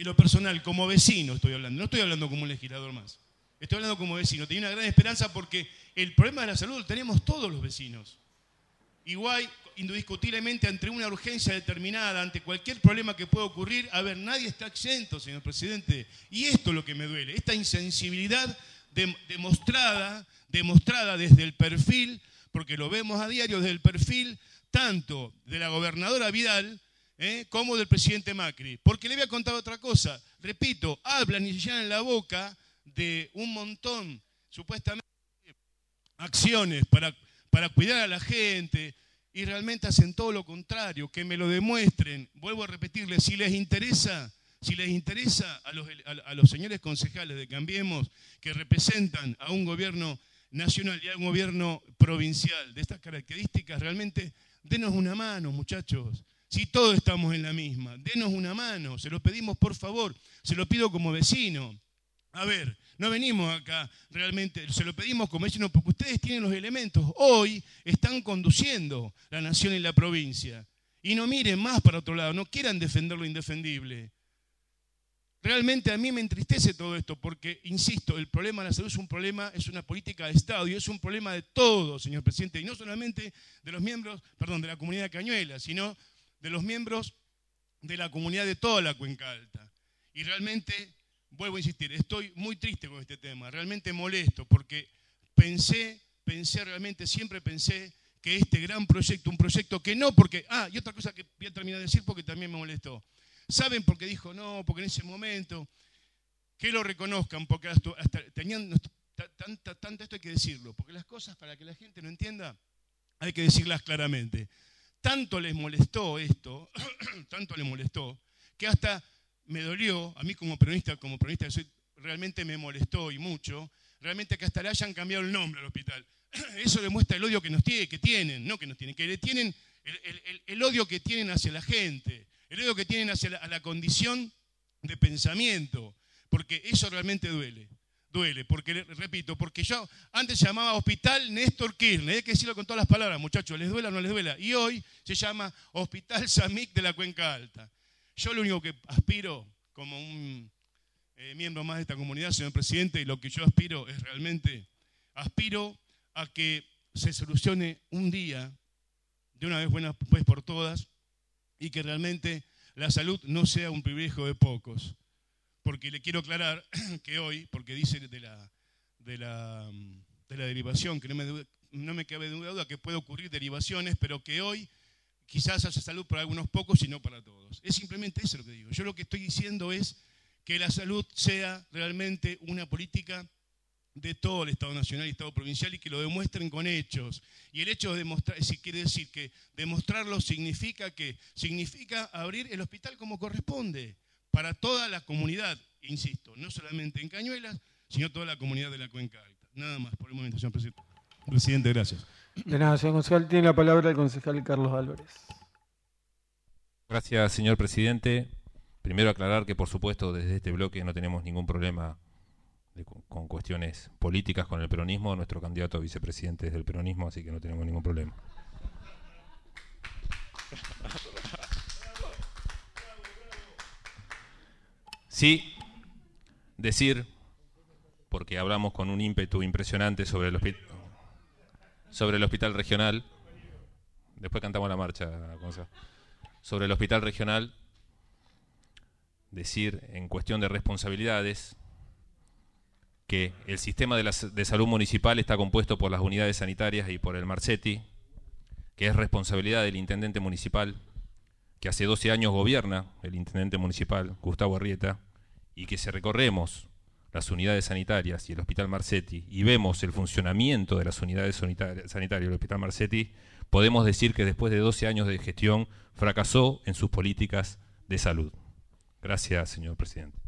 D: en lo personal, como vecino estoy hablando, no estoy hablando como un legislador más, estoy hablando como vecino, tenía una gran esperanza porque el problema de la salud lo tenemos todos los vecinos. Igual, indiscutiblemente, ante una urgencia determinada, ante cualquier problema que pueda ocurrir, a ver, nadie está exento, señor presidente. Y esto es lo que me duele, esta insensibilidad demostrada, demostrada desde el perfil, porque lo vemos a diario desde el perfil tanto de la gobernadora Vidal, ¿eh? como del presidente Macri. Porque le voy a contar otra cosa. Repito, hablan y se llenan la boca de un montón, supuestamente, acciones para, para cuidar a la gente y realmente hacen todo lo contrario, que me lo demuestren. Vuelvo a repetirles, si les interesa, si les interesa a los, a los señores concejales de Cambiemos que representan a un gobierno nacional y a un gobierno provincial de estas características, realmente denos una mano, muchachos. Si todos estamos en la misma, denos una mano, se lo pedimos por favor, se lo pido como vecino. A ver, no venimos acá realmente, se lo pedimos como vecino porque ustedes tienen los elementos. Hoy están conduciendo la nación y la provincia. Y no miren más para otro lado, no quieran defender lo indefendible. Realmente a mí me entristece todo esto porque, insisto, el problema de la salud es un problema, es una política de Estado y es un problema de todos, señor presidente, y no solamente de los miembros, perdón, de la comunidad Cañuela, sino de los miembros de la comunidad de toda la cuenca alta. Y realmente, vuelvo a insistir, estoy muy triste con este tema, realmente molesto, porque pensé, pensé realmente, siempre pensé que este gran proyecto, un proyecto que no porque, ah, y otra cosa que voy a terminar de decir porque también me molestó. ¿Saben por qué dijo no? Porque en ese momento, que lo reconozcan, porque hasta, tenían, tanto, tanto esto hay que decirlo, porque las cosas para que la gente no entienda, hay que decirlas claramente tanto les molestó esto, tanto les molestó, que hasta me dolió, a mí como peronista, como peronista realmente me molestó y mucho, realmente que hasta le hayan cambiado el nombre al hospital. Eso demuestra el odio que nos tiene, que tienen, no que nos tienen, que le tienen el, odio que tienen hacia la gente, el odio que tienen hacia la condición de pensamiento, porque eso realmente duele duele, porque, repito, porque yo antes se llamaba Hospital Néstor Kirchner, hay que decirlo con todas las palabras, muchachos, les duela o no les duela, y hoy se llama Hospital Samic de la Cuenca Alta. Yo lo único que aspiro como un eh, miembro más de esta comunidad, señor presidente, y lo que yo aspiro es realmente, aspiro a que se solucione un día, de una vez buena pues por todas, y que realmente la salud no sea un privilegio de pocos. Porque le quiero aclarar que hoy, porque dice de la, de la, de la derivación, que no me, no me cabe duda que puede ocurrir derivaciones, pero que hoy quizás haya salud para algunos pocos y no para todos. Es simplemente eso lo que digo. Yo lo que estoy diciendo es que la salud sea realmente una política de todo el Estado Nacional y Estado Provincial y que lo demuestren con hechos. Y el hecho de demostrar, si quiere decir que demostrarlo significa que significa abrir el hospital como corresponde para toda la comunidad, insisto, no solamente en Cañuelas, sino toda la comunidad de la Cuenca Alta. Nada más por el momento, señor presidente. Presidente, gracias.
B: De nada, señor concejal. Tiene la palabra el concejal Carlos Álvarez.
F: Gracias, señor presidente. Primero aclarar que, por supuesto, desde este bloque no tenemos ningún problema de- con cuestiones políticas con el peronismo. Nuestro candidato a vicepresidente es del peronismo, así que no tenemos ningún problema. Sí, decir, porque hablamos con un ímpetu impresionante sobre el, sobre el hospital regional, después cantamos la marcha, Gonzalo. sobre el hospital regional, decir en cuestión de responsabilidades que el sistema de, de salud municipal está compuesto por las unidades sanitarias y por el Marcetti, que es responsabilidad del intendente municipal, que hace 12 años gobierna el intendente municipal, Gustavo Arrieta, y que si recorremos las unidades sanitarias y el Hospital Marcetti y vemos el funcionamiento de las unidades sanitari- sanitarias del Hospital Marcetti, podemos decir que después de 12 años de gestión fracasó en sus políticas de salud. Gracias, señor presidente.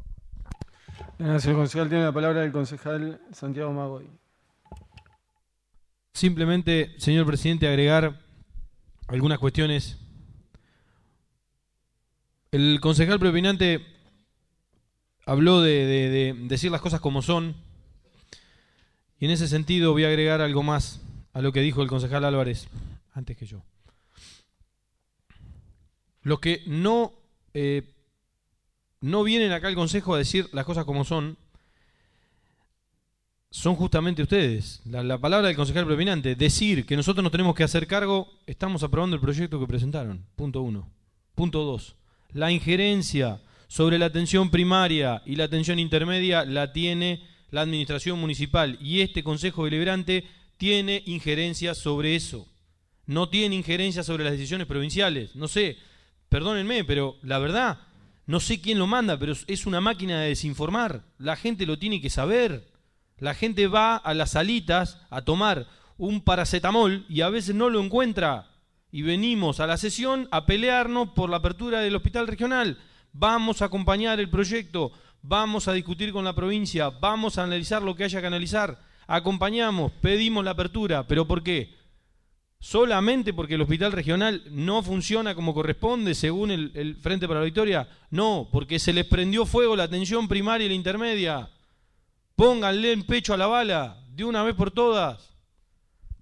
B: Gracias, señor concejal. Tiene la palabra el concejal Santiago Magoy.
C: Simplemente, señor presidente, agregar algunas cuestiones. El concejal preopinante habló de, de- de decir las cosas como son. Y en ese sentido voy a agregar algo más a lo que dijo el concejal Álvarez antes que yo. Los que no, eh, no vienen acá al consejo a decir las cosas como son, son justamente ustedes. La, la palabra del concejal propinante, decir que nosotros nos tenemos que hacer cargo, estamos aprobando el proyecto que presentaron. Punto uno. Punto dos. La injerencia sobre la atención primaria y la atención intermedia la tiene la administración municipal y este consejo deliberante tiene injerencia sobre eso. No tiene injerencia sobre las decisiones provinciales. No sé, perdónenme, pero la verdad, no sé quién lo manda, pero es una máquina de desinformar. La gente lo tiene que saber. La gente va a las salitas a tomar un paracetamol y a veces no lo encuentra. Y venimos a la sesión a pelearnos por la apertura del hospital regional. Vamos a acompañar el proyecto, vamos a discutir con la provincia, vamos a analizar lo que haya que analizar. Acompañamos, pedimos la apertura, pero ¿por qué? solamente porque el hospital regional no funciona como corresponde según el, Frente para la Victoria. No, porque se les prendió fuego la atención primaria y la intermedia. Pónganle el pecho a la bala, de una vez por todas.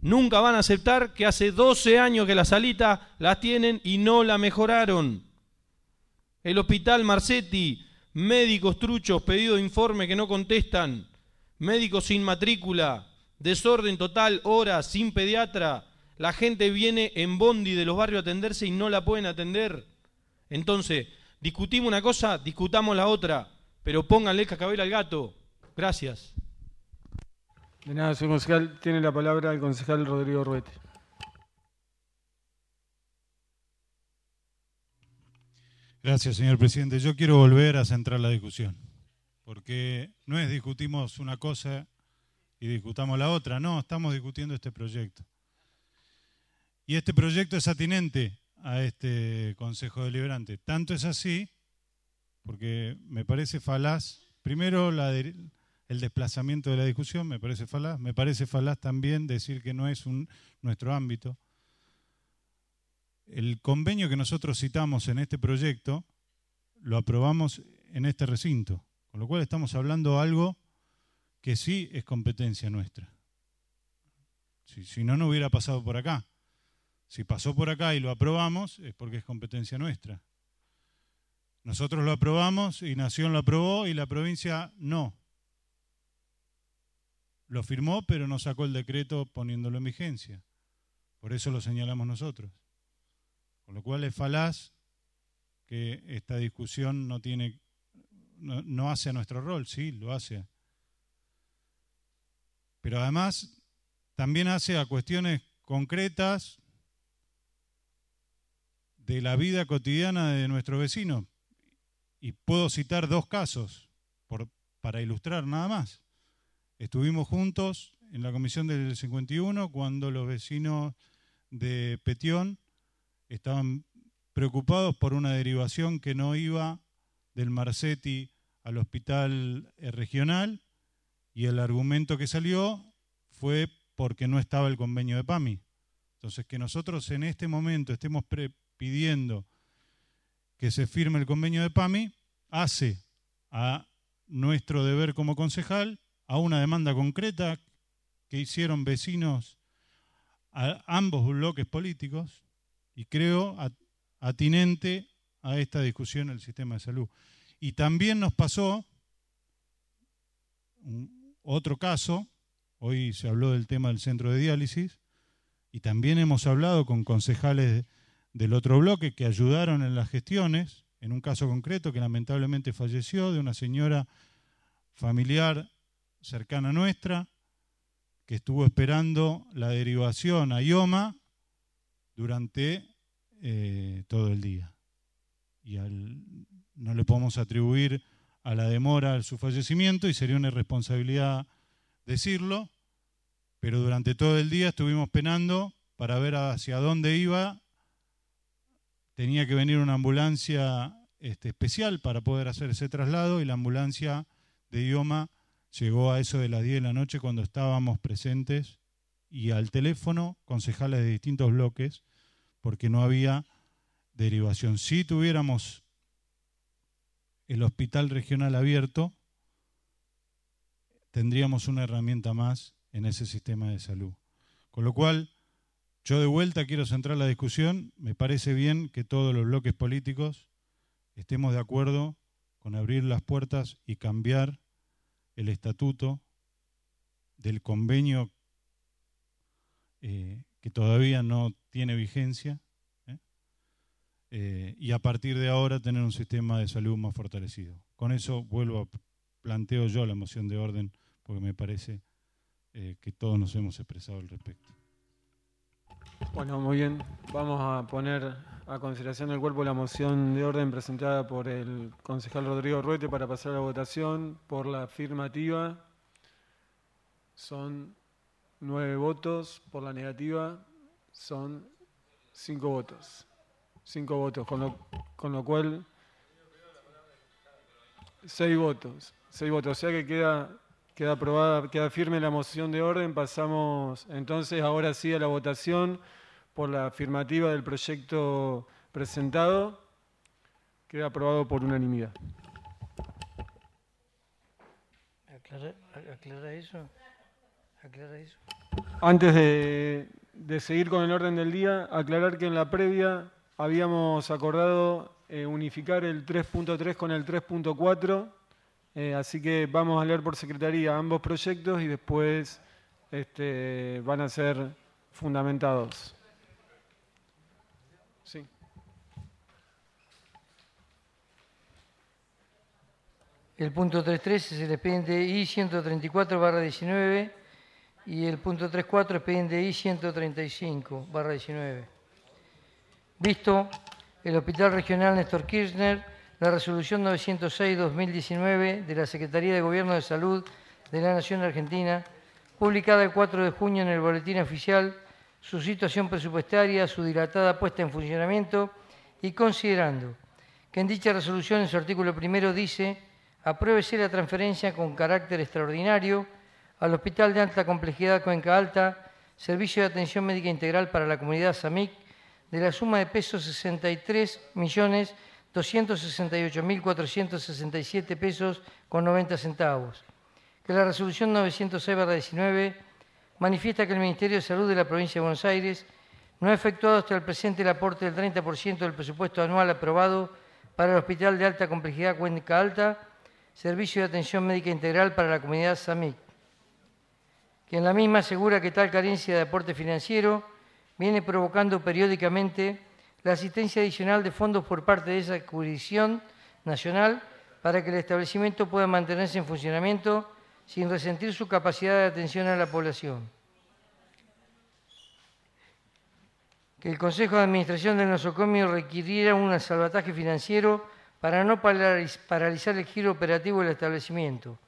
C: Nunca van a aceptar que hace 12 años que la salita la tienen y no la mejoraron. El hospital Marcetti, médicos truchos, pedido de informe que no contestan, médicos sin matrícula, desorden total, horas, sin pediatra. La gente viene en bondi de los barrios a atenderse y no la pueden atender. Entonces, discutimos una cosa, discutamos la otra, pero pónganle cascabel al gato. Gracias.
B: De nada, señor concejal. Tiene la palabra el concejal Rodrigo Ruete.
A: Gracias, señor presidente. Yo quiero volver a centrar la discusión, porque no es discutimos una cosa y discutamos la otra, no, estamos discutiendo este proyecto. Y este proyecto es atinente a este Consejo Deliberante. Tanto es así, porque me parece falaz, primero la el desplazamiento de la discusión, me parece falaz, me parece falaz también decir que no es un, nuestro ámbito. El convenio que nosotros citamos en este proyecto lo aprobamos en este recinto, con lo cual estamos hablando algo que sí es competencia nuestra. Si, si no, no hubiera pasado por acá. Si pasó por acá y lo aprobamos, es porque es competencia nuestra. Nosotros lo aprobamos y Nación lo aprobó y la provincia no. Lo firmó, pero no sacó el decreto poniéndolo en vigencia. Por eso lo señalamos nosotros. Con lo cual es falaz que esta discusión no tiene no, no hace a nuestro rol, sí, lo hace. Pero además también hace a cuestiones concretas de la vida cotidiana de nuestro vecino. Y puedo citar dos casos para ilustrar nada más. Estuvimos juntos en la comisión del 51 cuando los vecinos de Petión estaban preocupados por una derivación que no iba del Marcetti al hospital eh, regional y el argumento que salió fue porque no estaba el convenio de PAMI. Entonces, que nosotros en este momento estemos pidiendo que se firme el convenio de PAMI hace a nuestro deber como concejal a una demanda concreta que hicieron vecinos a ambos bloques políticos y creo atinente a esta discusión el sistema de salud. Y también nos pasó otro caso, hoy se habló del tema del centro de diálisis, y también hemos hablado con concejales del otro bloque que ayudaron en las gestiones, en un caso concreto que lamentablemente falleció, de una señora familiar cercana nuestra, que estuvo esperando la derivación a IOMA durante eh, todo el día. Y no le podemos atribuir a la demora a su fallecimiento y sería una irresponsabilidad decirlo, pero durante todo el día estuvimos penando para ver hacia dónde iba. Tenía que venir una ambulancia este, especial para poder hacer ese traslado y la ambulancia de IOMA llegó a eso de las 10 de la noche cuando estábamos presentes y al teléfono concejales de distintos bloques porque no había derivación. Si tuviéramos el hospital regional abierto, tendríamos una herramienta más en ese sistema de salud. Con lo cual, yo de vuelta quiero centrar la discusión. Me parece bien que todos los bloques políticos estemos de acuerdo con abrir las puertas y cambiar el estatuto del convenio eh, que todavía no tiene vigencia ¿eh? Eh, y a partir de ahora tener un sistema de salud más fortalecido. Con eso vuelvo a planteo yo la moción de orden porque me parece que todos nos hemos expresado al respecto.
B: Bueno, muy bien. Vamos a poner a consideración del cuerpo la moción de orden presentada por el concejal Rodrigo Ruete para pasar a la votación por la afirmativa. Son nueve votos, por la negativa son cinco votos. Cinco votos, con lo, con lo cual seis votos. Seis votos, o sea que queda, queda aprobada, queda firme la moción de orden. Pasamos entonces ahora sí a la votación por la afirmativa del proyecto presentado. Queda aprobado por unanimidad.
G: ¿Aclara, eso? Eso?
B: Antes de, seguir con el orden del día, aclarar que en la previa habíamos acordado eh, unificar el 3.3 con el 3.4, eh, así que vamos a leer por secretaría ambos proyectos y después este, van a ser fundamentados.
G: El punto 3.3 es el expediente I-134-19 y el punto 3.4 expediente I-135-19. Visto el Hospital Regional Néstor Kirchner, la resolución 906-2019 de la Secretaría de Gobierno de Salud de la Nación Argentina, publicada el 4 de junio en el Boletín Oficial, su situación presupuestaria, su dilatada puesta en funcionamiento y considerando que en dicha resolución en su artículo primero dice apruébese la transferencia con carácter extraordinario al Hospital de Alta Complejidad Cuenca Alta, Servicio de Atención Médica Integral para la Comunidad SAMIC, de la suma de pesos 63.268.467 pesos con 90 centavos. Que la resolución 906-19 manifiesta que el Ministerio de Salud de la Provincia de Buenos Aires no ha efectuado hasta el presente el aporte del 30% del presupuesto anual aprobado para el Hospital de Alta Complejidad Cuenca Alta, Servicio de Atención Médica Integral para la Comunidad SAMIC, que en la misma asegura que tal carencia de aporte financiero viene provocando periódicamente la asistencia adicional de fondos por parte de esa jurisdicción nacional para que el establecimiento pueda mantenerse en funcionamiento sin resentir su capacidad de atención a la población. Que el Consejo de Administración del nosocomio requiriera un salvataje financiero para no paralizar el giro operativo del establecimiento,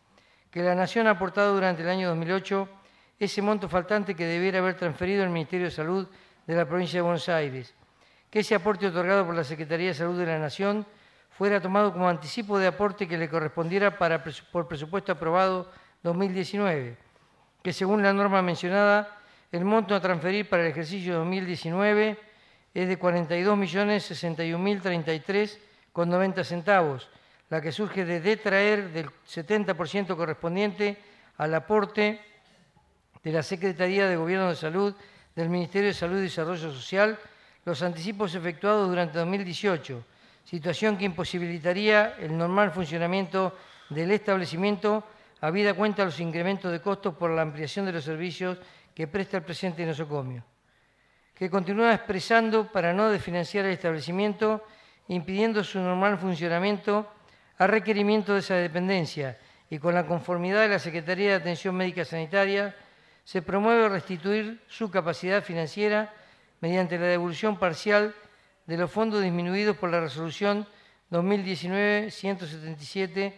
G: que la Nación ha aportado durante el año 2008 ese monto faltante que debiera haber transferido el Ministerio de Salud de la provincia de Buenos Aires, que ese aporte otorgado por la Secretaría de Salud de la Nación fuera tomado como anticipo de aporte que le correspondiera para, por presupuesto aprobado 2019, que según la norma mencionada, el monto a transferir para el ejercicio 2019 es de 42.061.033 con 90 centavos, la que surge de detraer del 70% correspondiente al aporte de la Secretaría de Gobierno de Salud del Ministerio de Salud y Desarrollo Social los anticipos efectuados durante 2018, situación que imposibilitaría el normal funcionamiento del establecimiento, habida cuenta los incrementos de costos por la ampliación de los servicios que presta el presente nosocomio, que continúa expresando para no desfinanciar el establecimiento, impidiendo su normal funcionamiento a requerimiento de esa dependencia y con la conformidad de la Secretaría de Atención Médica Sanitaria, se promueve restituir su capacidad financiera mediante la devolución parcial de los fondos disminuidos por la resolución 2019-177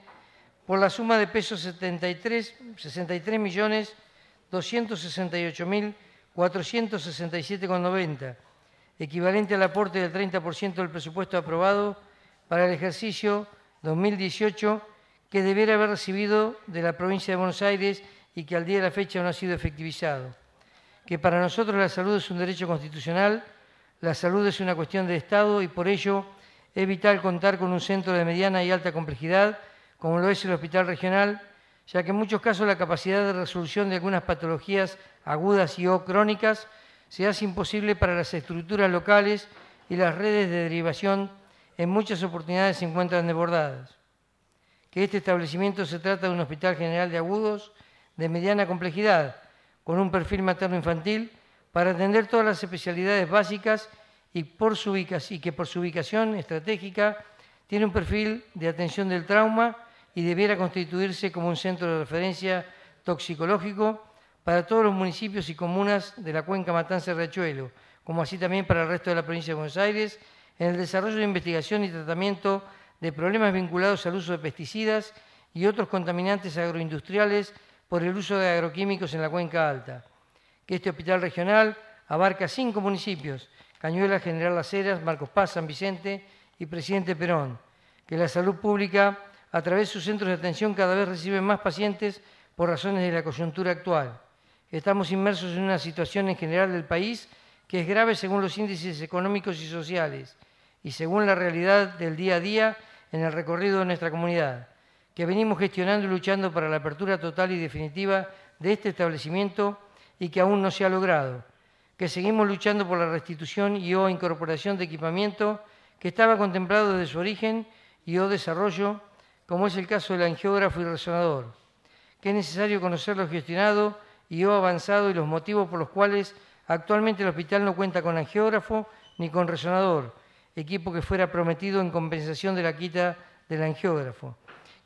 G: por la suma de pesos 73, 63 millones 268.467,90, equivalente al aporte del 30% del presupuesto aprobado para el ejercicio 2018 que debiera haber recibido de la provincia de Buenos Aires y que al día de la fecha no ha sido efectivizado. Que para nosotros la salud es un derecho constitucional, la salud es una cuestión de Estado y por ello es vital contar con un centro de mediana y alta complejidad, como lo es el Hospital Regional, ya que en muchos casos la capacidad de resolución de algunas patologías agudas y o crónicas se hace imposible para las estructuras locales y las redes de derivación en muchas oportunidades se encuentran desbordadas. Que este establecimiento se trata de un hospital general de agudos de mediana complejidad, con un perfil materno-infantil, para atender todas las especialidades básicas y, por su que por su ubicación estratégica tiene un perfil de atención del trauma y debiera constituirse como un centro de referencia toxicológico para todos los municipios y comunas de la cuenca Matanza-Riachuelo, como así también para el resto de la provincia de Buenos Aires, en el desarrollo de investigación y tratamiento de problemas vinculados al uso de pesticidas y otros contaminantes agroindustriales por el uso de agroquímicos en la cuenca alta. Que este hospital regional abarca cinco municipios, Cañuelas, General Las Heras, Marcos Paz, San Vicente y Presidente Perón. Que la salud pública, a través de sus centros de atención, cada vez recibe más pacientes por razones de la coyuntura actual. Estamos inmersos en una situación en general del país que es grave según los índices económicos y sociales y según la realidad del día a día en el recorrido de nuestra comunidad que venimos gestionando y luchando para la apertura total y definitiva de este establecimiento y que aún no se ha logrado, que seguimos luchando por la restitución y o incorporación de equipamiento que estaba contemplado desde su origen y o desarrollo, como es el caso del angiógrafo y resonador, que es necesario conocer lo gestionado y o avanzado y los motivos por los cuales actualmente el hospital no cuenta con angiógrafo ni con resonador, equipo que fuera prometido en compensación de la quita del angiógrafo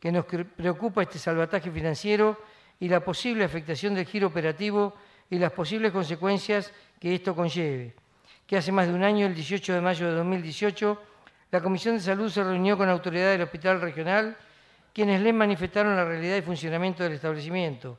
G: que nos preocupa este salvataje financiero y la posible afectación del giro operativo y las posibles consecuencias que esto conlleve. Que hace más de un año, el 18 de mayo de 2018, la Comisión de Salud se reunió con autoridades del Hospital Regional, quienes le manifestaron la realidad y funcionamiento del establecimiento,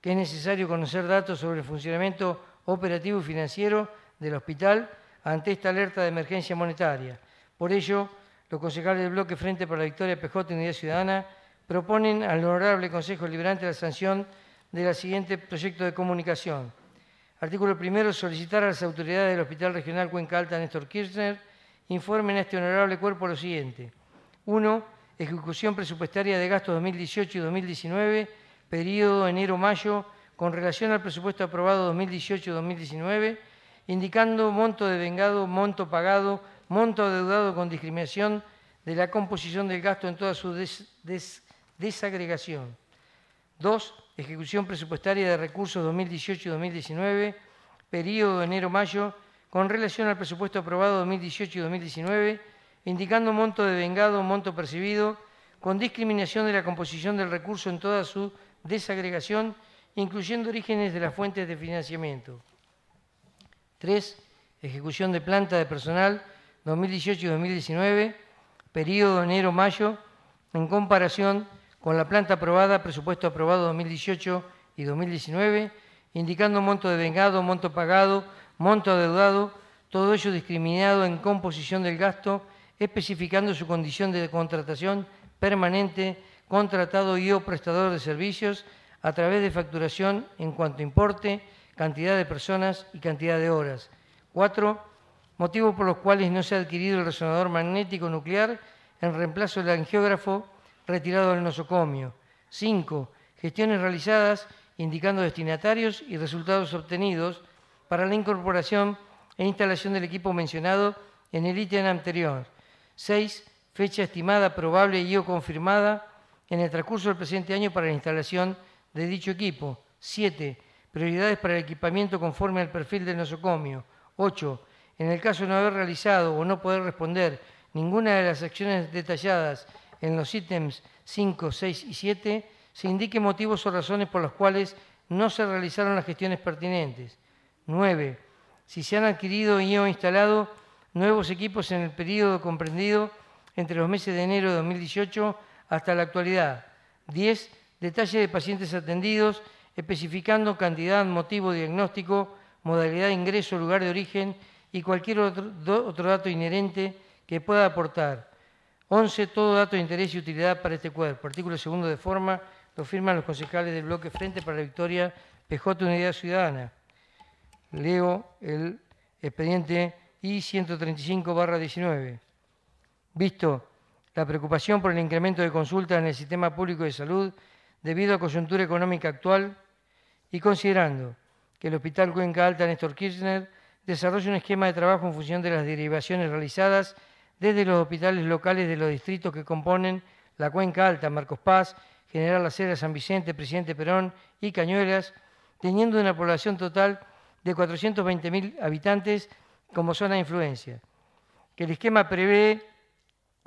G: que es necesario conocer datos sobre el funcionamiento operativo y financiero del hospital ante esta alerta de emergencia monetaria. Por ello, los concejales del bloque Frente para la Victoria PJ Unidad Ciudadana proponen al Honorable Consejo Liberante la sanción del siguiente proyecto de comunicación. Artículo primero, solicitar a las autoridades del Hospital Regional Cuenca Alta Néstor Kirchner informen a este honorable cuerpo lo siguiente. Uno, ejecución presupuestaria de gastos 2018 y 2019, periodo enero-mayo, con relación al presupuesto aprobado 2018-2019, indicando monto de vengado, monto pagado, monto adeudado con discriminación de la composición del gasto en toda su des desagregación. Dos, ejecución presupuestaria de recursos 2018 y 2019, periodo enero-mayo, con relación al presupuesto aprobado 2018 y 2019, indicando monto de vengado, monto percibido, con discriminación de la composición del recurso en toda su desagregación, incluyendo orígenes de las fuentes de financiamiento. Tres, ejecución de planta de personal 2018 y 2019, periodo enero-mayo, en comparación con la planta aprobada, presupuesto aprobado 2018 y 2019, indicando monto de vengado, monto pagado, monto adeudado, todo ello discriminado en composición del gasto, especificando su condición de contratación permanente, contratado y o prestador de servicios a través de facturación en cuanto importe, cantidad de personas y cantidad de horas. Cuatro, motivos por los cuales no se ha adquirido el resonador magnético nuclear en reemplazo del angiógrafo retirado del nosocomio. 5. gestiones realizadas indicando destinatarios y resultados obtenidos para la incorporación e instalación del equipo mencionado en el ítem anterior. 6. Fecha estimada, probable y o confirmada en el transcurso del presente año para la instalación de dicho equipo. 7. Prioridades para el equipamiento conforme al perfil del nosocomio. 8. En el caso de no haber realizado o no poder responder ninguna de las acciones detalladas en los ítems 5, 6 y 7, se indique motivos o razones por los cuales no se realizaron las gestiones pertinentes. 9. Si se han adquirido y o instalado nuevos equipos en el periodo comprendido entre los meses de enero de 2018 hasta la actualidad. 10. Detalle de pacientes atendidos, especificando cantidad, motivo, diagnóstico, modalidad de ingreso, lugar de origen y cualquier otro, otro dato inherente que pueda aportar. 11. Todo dato de interés y utilidad para este cuerpo. Artículo segundo de forma lo firman los concejales del bloque Frente para la Victoria PJ Unidad Ciudadana. Leo el expediente I-135-19. Visto la preocupación por el incremento de consultas en el sistema público de salud debido a coyuntura económica actual y considerando que el Hospital Cuenca Alta Néstor Kirchner desarrolla un esquema de trabajo en función de las derivaciones realizadas desde los hospitales locales de los distritos que componen la Cuenca Alta, Marcos Paz, General Acera, San Vicente, Presidente Perón y Cañuelas, teniendo una población total de 420.000 habitantes como zona de influencia. Que el esquema prevé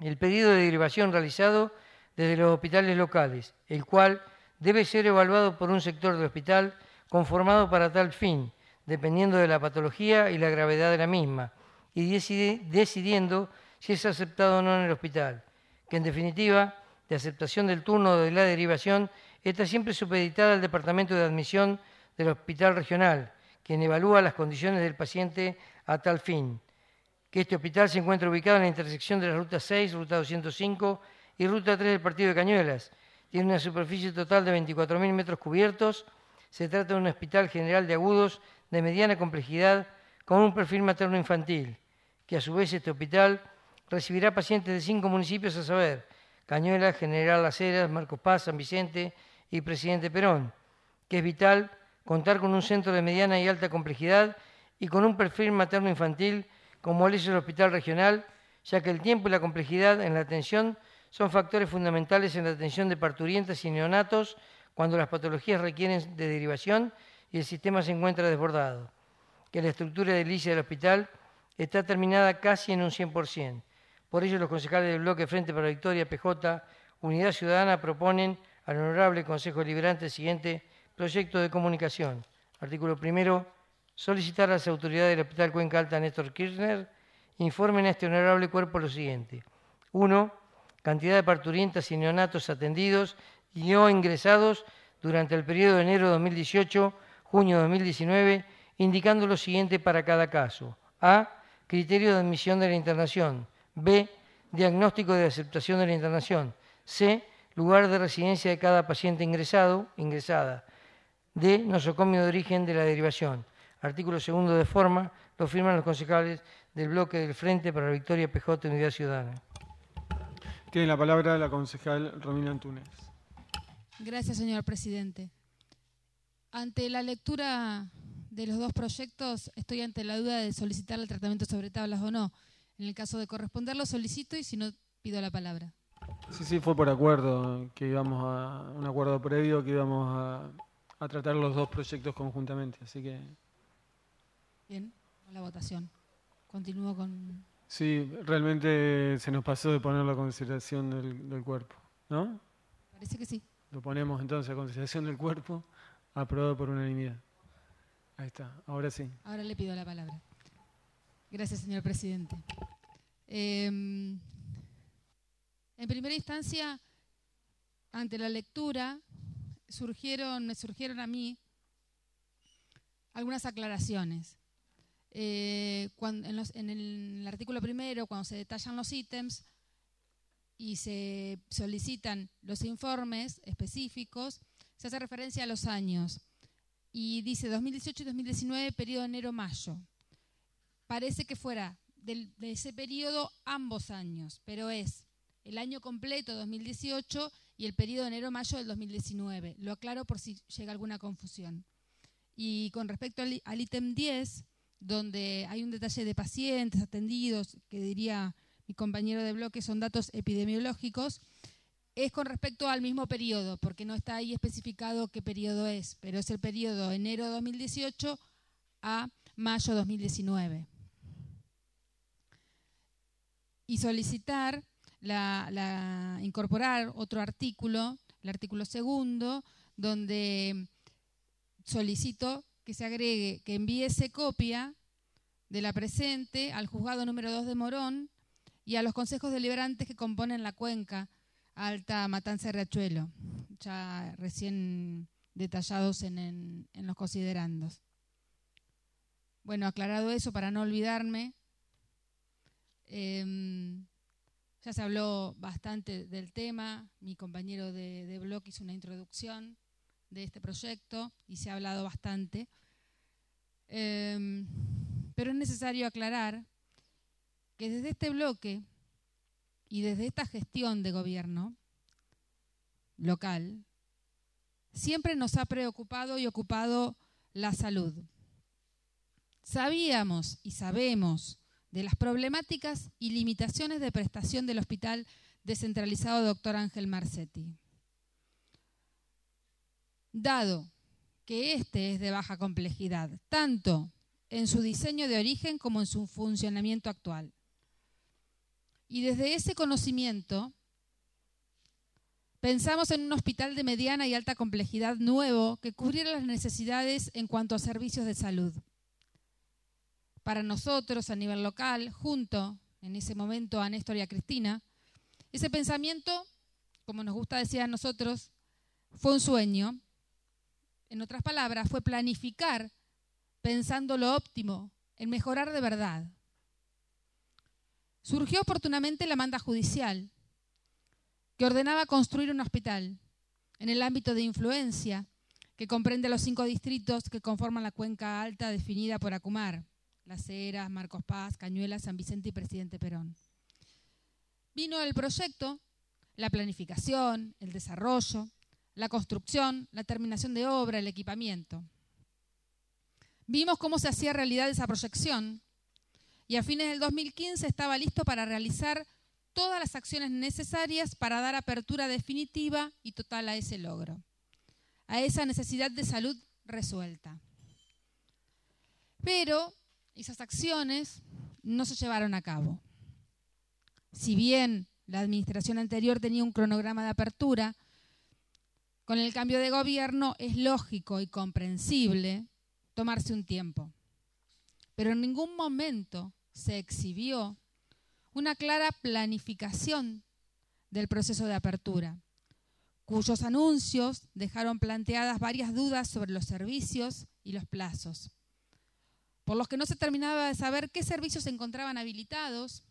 G: el pedido de derivación realizado desde los hospitales locales, el cual debe ser evaluado por un sector del hospital conformado para tal fin, dependiendo de la patología y la gravedad de la misma, y decidiendo si es aceptado o no en el hospital, que en definitiva, de aceptación del turno de la derivación está siempre supeditada al Departamento de Admisión del Hospital Regional, quien evalúa las condiciones del paciente a tal fin. Que este hospital se encuentra ubicado en la intersección de la Ruta 6, Ruta 205 y Ruta 3 del Partido de Cañuelas. Tiene una superficie total de 24.000 metros cubiertos. Se trata de un hospital general de agudos de mediana complejidad con un perfil materno-infantil, que a su vez este hospital recibirá pacientes de cinco municipios a saber, Cañuelas, General Las Heras, Marcos Paz, San Vicente y Presidente Perón, que es vital contar con un centro de mediana y alta complejidad y con un perfil materno-infantil como es el Hospital Regional, ya que el tiempo y la complejidad en la atención son factores fundamentales en la atención de parturientas y neonatos cuando las patologías requieren de derivación y el sistema se encuentra desbordado, que la estructura edilicia del hospital está terminada casi en un 100%. Por ello, los concejales del bloque Frente para la Victoria, PJ, Unidad Ciudadana, proponen al Honorable Consejo Deliberante el siguiente proyecto de comunicación. Artículo primero. Solicitar a las autoridades del Hospital Cuenca Alta Néstor Kirchner informen a este honorable cuerpo lo siguiente. Uno, cantidad de parturientas y neonatos atendidos y o ingresados durante el periodo de enero de 2018, junio de 2019, indicando lo siguiente para cada caso. A. Criterio de admisión de la internación. B. Diagnóstico de aceptación de la internación. C. Lugar de residencia de cada paciente ingresado, ingresada. D. Nosocomio de origen de la derivación. Artículo segundo de forma, lo firman los concejales del bloque del Frente para la Victoria PJ Unidad Ciudadana.
B: Tiene la palabra la concejal Romina Antunes.
H: Gracias, señor presidente. Ante la lectura de los dos proyectos, estoy ante la duda de solicitar el tratamiento sobre tablas o no. En el caso de corresponderlo, solicito y si no, pido la palabra.
B: Sí, sí, fue por acuerdo, que íbamos a un acuerdo previo, que íbamos a, a tratar los dos proyectos conjuntamente. Así que
H: Bien, con la votación. Continúo con...
B: Sí, realmente se nos pasó de ponerlo a consideración del, cuerpo, ¿no?
H: Parece que sí.
B: Lo ponemos entonces a consideración del cuerpo, aprobado por unanimidad. Ahí está, ahora sí.
H: Ahora le pido la palabra. Gracias, señor presidente. Em, en primera instancia, ante la lectura, surgieron, me surgieron a mí algunas aclaraciones. Eh, en, el, artículo primero, cuando se detallan los ítems y se solicitan los informes específicos, se hace referencia a los años. Y dice 2018 y 2019, periodo enero-mayo. Parece que fuera de ese periodo ambos años, pero es el año completo 2018 y el periodo enero-mayo del 2019. Lo aclaro por si llega alguna confusión. Y con respecto al, al ítem 10, donde hay un detalle de pacientes atendidos, que diría mi compañero de bloque son datos epidemiológicos, es con respecto al mismo periodo, porque no está ahí especificado qué periodo es, pero es el periodo enero 2018 a mayo 2019. Y solicitar la, incorporar otro artículo, el artículo segundo, donde solicito que se agregue, que envíese copia de la presente al juzgado número 2 de Morón y a los consejos deliberantes que componen la cuenca Alta Matanza Riachuelo, ya recién detallados en, los considerandos. Bueno, aclarado eso para no olvidarme, em, ya se habló bastante del tema, mi compañero de, de blog hizo una introducción de este proyecto y se ha hablado bastante, em, pero es necesario aclarar que desde este bloque y desde esta gestión de gobierno local, siempre nos ha preocupado y ocupado la salud. Sabíamos y sabemos de las problemáticas y limitaciones de prestación del Hospital Descentralizado Dr. Ángel Marcetti. Dado que este es de baja complejidad, tanto en su diseño de origen como en su funcionamiento actual. Y desde ese conocimiento pensamos en un hospital de mediana y alta complejidad nuevo que cubriera las necesidades en cuanto a servicios de salud. Para nosotros, a nivel local, junto en ese momento a Néstor y a Cristina, ese pensamiento, como nos gusta decir a nosotros, fue un sueño. En otras palabras, fue planificar pensando lo óptimo, en mejorar de verdad. Surgió oportunamente la manda judicial, que ordenaba construir un hospital en el ámbito de influencia que comprende los cinco distritos que conforman la cuenca alta definida por Acumar, Las Heras, Marcos Paz, Cañuelas, San Vicente y Presidente Perón. Vino el proyecto, la planificación, el desarrollo, la construcción, la terminación de obra, el equipamiento. Vimos cómo se hacía realidad esa proyección y a fines del 2015 estaba listo para realizar todas las acciones necesarias para dar apertura definitiva y total a ese logro, a esa necesidad de salud resuelta. Pero esas acciones no se llevaron a cabo. Si bien la administración anterior tenía un cronograma de apertura, con el cambio de gobierno es lógico y comprensible tomarse un tiempo. Pero en ningún momento se exhibió una clara planificación del proceso de apertura, cuyos anuncios dejaron planteadas varias dudas sobre los servicios y los plazos, por los que no se terminaba de saber qué servicios se encontraban habilitados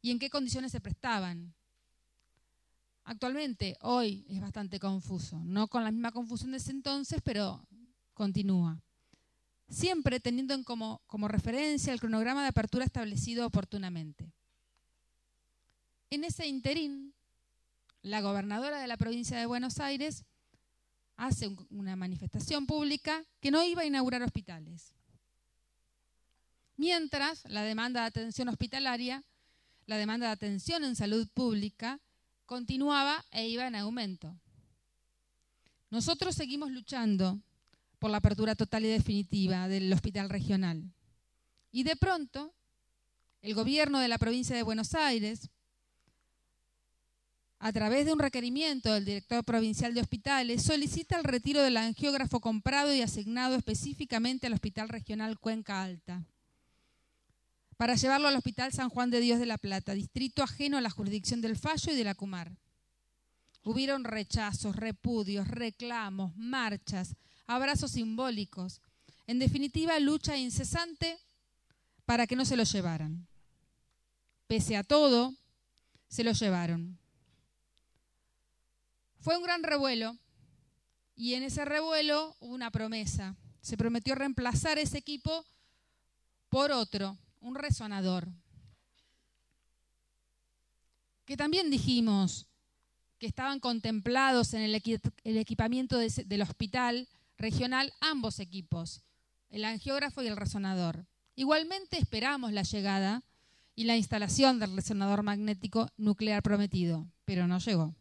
H: y en qué condiciones se prestaban. Actualmente, hoy es bastante confuso, no con la misma confusión de ese entonces, pero continúa siempre teniendo como, referencia el cronograma de apertura establecido oportunamente. En ese interín, la gobernadora de la provincia de Buenos Aires hace una manifestación pública que no iba a inaugurar hospitales. Mientras la demanda de atención hospitalaria, la demanda de atención en salud pública, continuaba e iba en aumento. Nosotros seguimos luchando por la apertura total y definitiva del hospital regional. Y de pronto, el gobierno de la provincia de Buenos Aires, a través de un requerimiento del director provincial de hospitales, solicita el retiro del angiógrafo comprado y asignado específicamente al Hospital Regional Cuenca Alta, para llevarlo al Hospital San Juan de Dios de la Plata, distrito ajeno a la jurisdicción del Fallo y de la Cumar. Hubieron rechazos, repudios, reclamos, marchas, abrazos simbólicos. En definitiva, lucha incesante para que no se lo llevaran. Pese a todo, se lo llevaron. Fue un gran revuelo y en ese revuelo hubo una promesa. Se prometió reemplazar ese equipo por otro, un resonador. Que también dijimos que estaban contemplados en el, equipamiento del hospital regional ambos equipos, el angiógrafo y el resonador. Igualmente esperamos la llegada y la instalación del resonador magnético nuclear prometido, pero no llegó.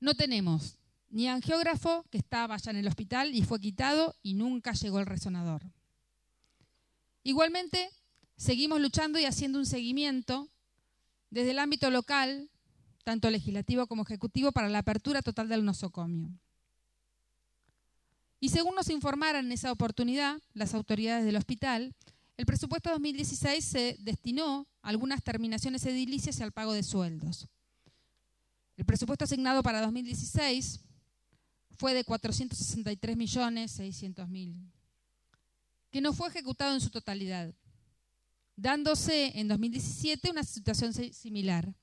H: No tenemos ni angiógrafo, que estaba ya en el hospital y fue quitado y nunca llegó el resonador. Igualmente, seguimos luchando y haciendo un seguimiento desde el ámbito local, tanto legislativo como ejecutivo, para la apertura total del nosocomio. Y según nos informaron en esa oportunidad las autoridades del hospital, el presupuesto 2016 se destinó a algunas terminaciones edilicias y al pago de sueldos. El presupuesto asignado para 2016 fue de 463.600.000, que no fue ejecutado en su totalidad, dándose en 2017 una situación similar,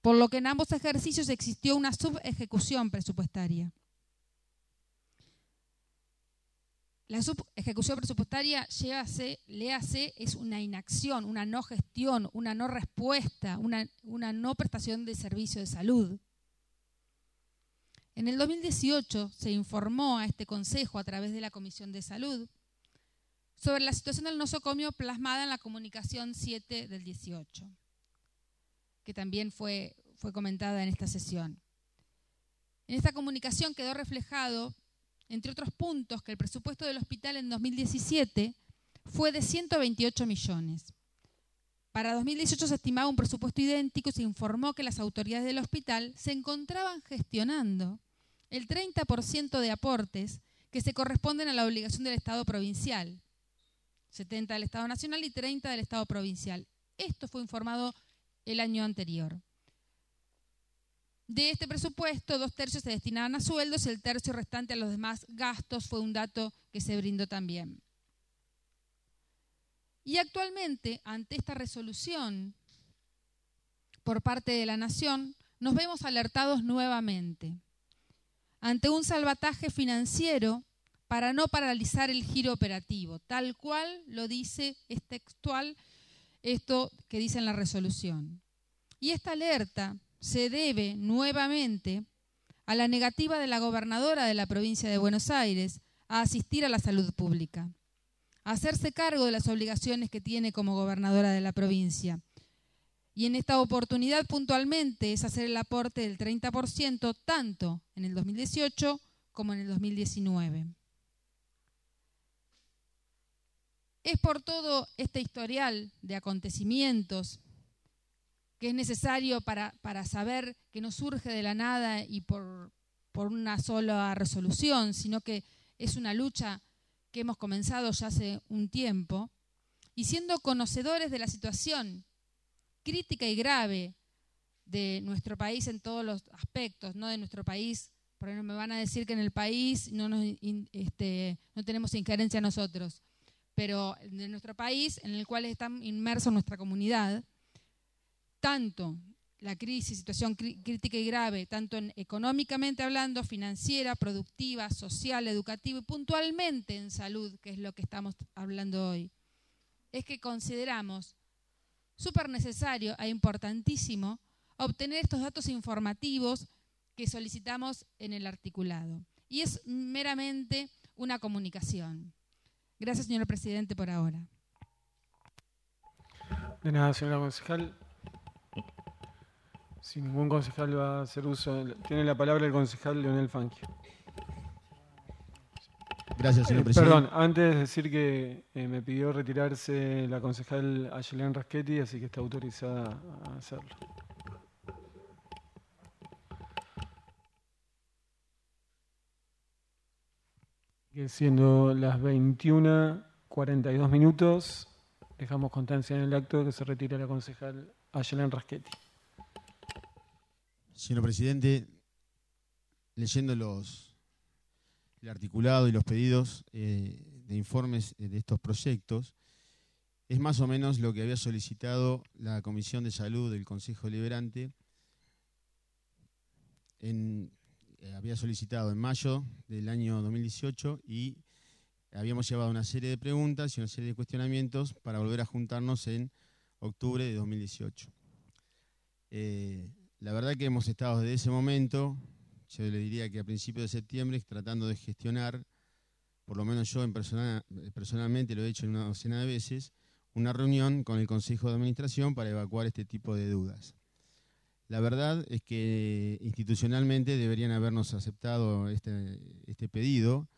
H: por lo que en ambos ejercicios existió una subejecución presupuestaria. La subejecución presupuestaria, le hace es una inacción, una no gestión, una no respuesta, una, una no prestación de servicio de salud. En el 2018 se informó a este Consejo a través de la Comisión de Salud sobre la situación del nosocomio plasmada en la comunicación 7 del 18, que también fue, fue comentada en esta sesión. En esta comunicación quedó reflejado entre otros puntos, que el presupuesto del hospital en 2017 fue de 128 millones. Para 2018 se estimaba un presupuesto idéntico y se informó que las autoridades del hospital se encontraban gestionando el 30% de aportes que se corresponden a la obligación del Estado provincial, 70 del Estado nacional y 30 del Estado provincial. Esto fue informado el año anterior. De este presupuesto, dos tercios se destinaban a sueldos y el tercio restante a los demás gastos fue un dato que se brindó también. Y actualmente, ante esta resolución por parte de la Nación, nos vemos alertados nuevamente ante un salvataje financiero para no paralizar el giro operativo, tal cual lo dice, es textual esto que dice en la resolución. Y esta alerta se debe nuevamente a la negativa de la gobernadora de la provincia de Buenos Aires a asistir a la salud pública, a hacerse cargo de las obligaciones que tiene como gobernadora de la provincia. Y en esta oportunidad puntualmente es hacer el aporte del 30% tanto en el 2018 como en el 2019. Es por todo este historial de acontecimientos que es necesario para, saber que no surge de la nada y por, por una sola resolución, sino que es una lucha que hemos comenzado ya hace un tiempo, y siendo conocedores de la situación crítica y grave de nuestro país en todos los aspectos, no de nuestro país, porque no me van a decir que en el país no, este, no tenemos injerencia nosotros, pero de nuestro país en el cual está inmerso nuestra comunidad, tanto la crisis, situación crítica y grave, tanto económicamente hablando, financiera, productiva, social, educativa y puntualmente en salud, que es lo que estamos hablando hoy, es que consideramos súper necesario e importantísimo obtener estos datos informativos que solicitamos en el articulado. Y es meramente una comunicación. Gracias, señor presidente, por ahora.
B: De nada, señora concejal. Si ningún concejal va a hacer uso, tiene la palabra el concejal Leonel Fangio.
E: Gracias, señor
B: eh,
E: presidente.
B: Perdón, antes de decir que eh, me pidió retirarse la concejal Ayelen Raschetti, así que está autorizada a hacerlo. Siendo las 21.42 minutos, dejamos constancia en el acto que se retira la concejal Ayelen Raschetti.
E: Señor presidente, leyendo los, el articulado y los pedidos eh, de informes eh, de estos proyectos, es más o menos lo que había solicitado la Comisión de Salud del Consejo Liberante. En, eh, había solicitado en mayo del año 2018 y habíamos llevado una serie de preguntas y una serie de cuestionamientos para volver a juntarnos en octubre de 2018. la verdad que hemos estado desde ese momento, yo le diría que a principios de septiembre, tratando de gestionar, por lo menos yo en persona, personalmente lo he hecho en una docena de veces, una reunión con el Consejo de Administración para evacuar este tipo de dudas. La verdad es que institucionalmente deberían habernos aceptado este, este pedido,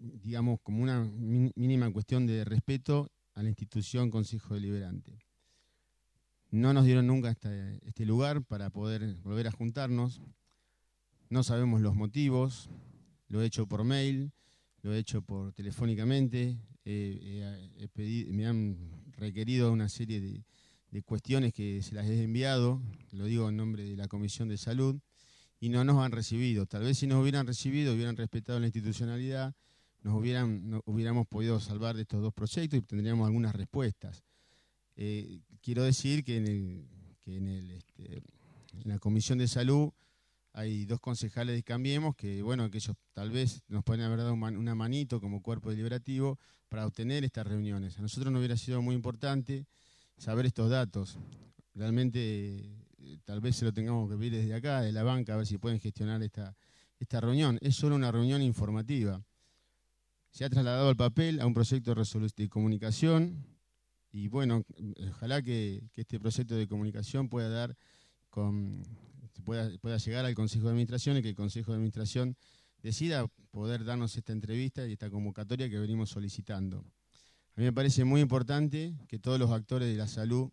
E: digamos, como una mínima cuestión de respeto a la institución Consejo Deliberante. No nos dieron nunca este, este lugar para poder volver a juntarnos. No sabemos los motivos. Lo he hecho por mail, lo he hecho por telefónicamente. me han requerido una serie de, de cuestiones que se las he enviado, lo digo en nombre de la Comisión de Salud, y no nos han recibido. Tal vez si nos hubieran recibido, hubieran respetado la institucionalidad, nos hubieran, hubiéramos podido salvar de estos dos proyectos y tendríamos algunas respuestas. Eh, quiero decir que, en, este, en, la Comisión de Salud hay dos concejales de Cambiemos que, bueno, que ellos tal vez nos pueden haber dado una manito como cuerpo deliberativo para obtener estas reuniones. A nosotros nos hubiera sido muy importante saber estos datos. Realmente eh, tal vez se lo tengamos que ver desde acá, de la banca, a ver si pueden gestionar esta, esta reunión. Es solo una reunión informativa. Se ha trasladado al papel a un proyecto de comunicación y bueno, ojalá que, este proyecto de comunicación pueda dar pueda llegar al Consejo de Administración y que el Consejo de Administración decida poder darnos esta entrevista y esta convocatoria que venimos solicitando. A mí me parece muy importante que todos los actores de la salud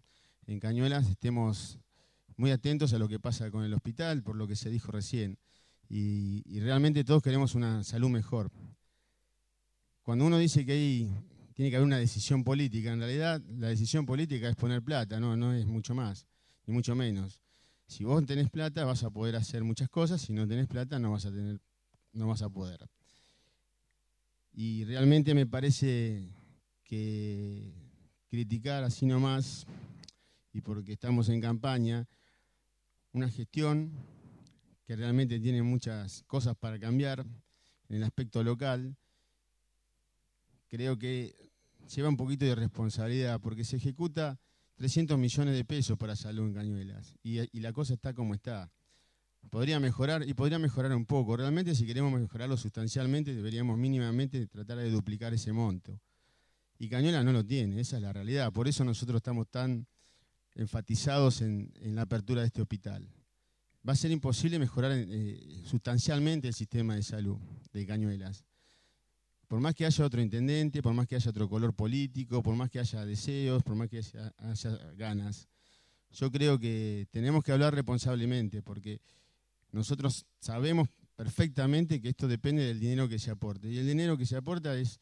E: en Cañuelas estemos muy atentos a lo que pasa con el hospital, por lo que se dijo recién. Y, realmente todos queremos una salud mejor. Cuando uno dice que hay, tiene que haber una decisión política, en realidad la decisión política es poner plata, no, no es mucho más, ni mucho menos. Si vos tenés plata vas a poder hacer muchas cosas, si no tenés plata no vas a tener, no vas a poder. Y realmente me parece que criticar así nomás, y porque estamos en campaña, una gestión que realmente tiene muchas cosas para cambiar en el aspecto local, creo que lleva un poquito de responsabilidad, porque se ejecuta 300 millones de pesos para salud en Cañuelas, y, y la cosa está como está. Podría mejorar y podría mejorar un poco. Realmente si queremos mejorarlo sustancialmente deberíamos mínimamente tratar de duplicar ese monto. Y Cañuelas no lo tiene, esa es la realidad. Por eso nosotros estamos tan enfatizados en, la apertura de este hospital. Va a ser imposible mejorar eh, sustancialmente el sistema de salud de Cañuelas. Por más que haya otro intendente, por más que haya otro color político, por más que haya deseos, por más que haya, ganas, yo creo que tenemos que hablar responsablemente, porque nosotros sabemos perfectamente que esto depende del dinero que se aporte. Y el dinero que se aporta es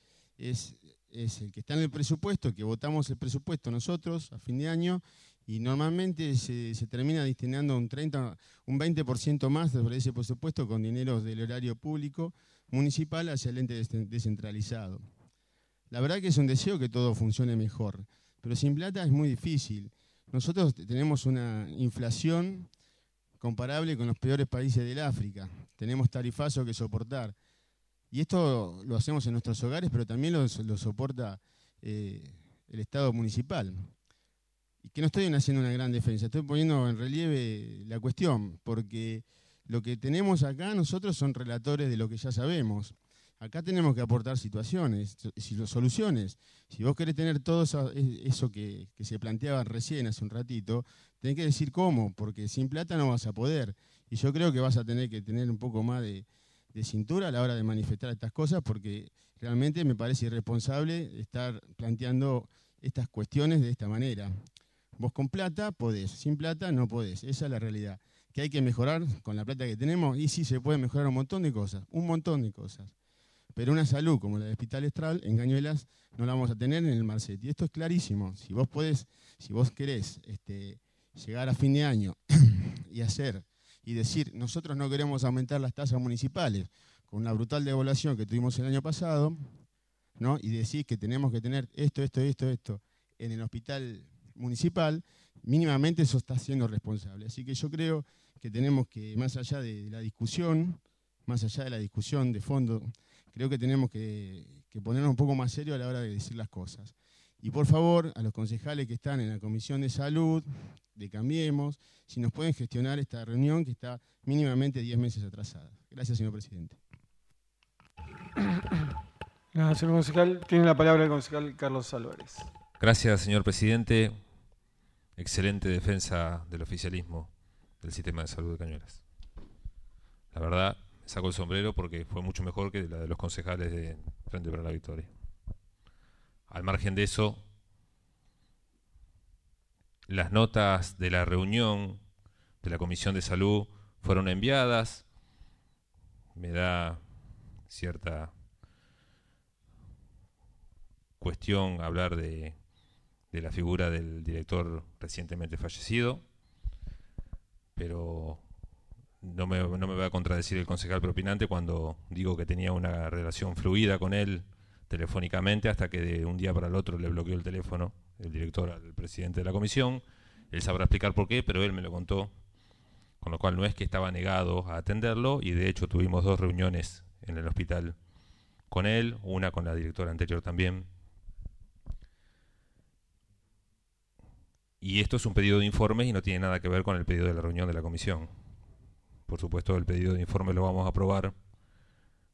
E: es el que está en el presupuesto, que votamos el presupuesto nosotros a fin de año, y normalmente se, termina destinando un, 30, un 20% más sobre ese presupuesto con dinero del horario público municipal hacia el ente descentralizado. La verdad que es un deseo que todo funcione mejor, pero sin plata es muy difícil. Nosotros tenemos una inflación comparable con los peores países del África. Tenemos tarifazo que soportar. Y esto lo hacemos en nuestros hogares, pero también lo, soporta eh, el Estado municipal. Y que no estoy haciendo una gran defensa, estoy poniendo en relieve la cuestión, porque lo que tenemos acá nosotros son relatores de lo que ya sabemos. Acá tenemos que aportar situaciones, soluciones. Si vos querés tener todo eso, que, que, se planteaba recién hace un ratito, tenés que decir cómo, porque sin plata no vas a poder. Y yo creo que vas a tener que tener un poco más de, de cintura a la hora de manifestar estas cosas porque realmente me parece irresponsable estar planteando estas cuestiones de esta manera. Vos con plata podés, sin plata no podés, esa es la realidad. Que hay que mejorar con la plata que tenemos y sí se puede mejorar un montón de cosas, un montón de cosas. Pero una salud como la de Hospital Estral en Cañuelas no la vamos a tener en el Marcet. Y esto es clarísimo. Si vos podés, si vos querés este, llegar a fin de año y hacer y decir, nosotros no queremos aumentar las tasas municipales con la brutal devaluación que tuvimos el año pasado, ¿no? y decir que tenemos que tener esto, esto, esto, esto en el hospital municipal, mínimamente eso está siendo responsable. Así que yo creo que tenemos que, más allá de la discusión, más allá de la discusión de fondo, creo que tenemos que, que ponernos un poco más serio a la hora de decir las cosas. Y por favor, a los concejales que están en la Comisión de Salud, de Cambiemos, si nos pueden gestionar esta reunión que está mínimamente 10 meses atrasada. Gracias, señor presidente.
B: Gracias, señor concejal. Tiene la palabra el concejal Carlos Álvarez.
F: Gracias, señor presidente. Excelente defensa del oficialismo del sistema de salud de Cañuelas. La verdad, me saco el sombrero porque fue mucho mejor que la de los concejales de Frente para la Victoria. Al margen de eso, las notas de la reunión de la Comisión de Salud fueron enviadas. Me da cierta cuestión hablar de, de la figura del director recientemente fallecido, pero no me, no me va a contradecir el concejal propinante cuando digo que tenía una relación fluida con él telefónicamente hasta que de un día para el otro le bloqueó el teléfono el director al presidente de la comisión. Él sabrá explicar por qué, pero él me lo contó, con lo cual no es que estaba negado a atenderlo y de hecho tuvimos dos reuniones en el hospital con él, una con la directora anterior también. Y esto es un pedido de informes y no tiene nada que ver con el pedido de la reunión de la comisión. Por supuesto, el pedido de informe lo vamos a aprobar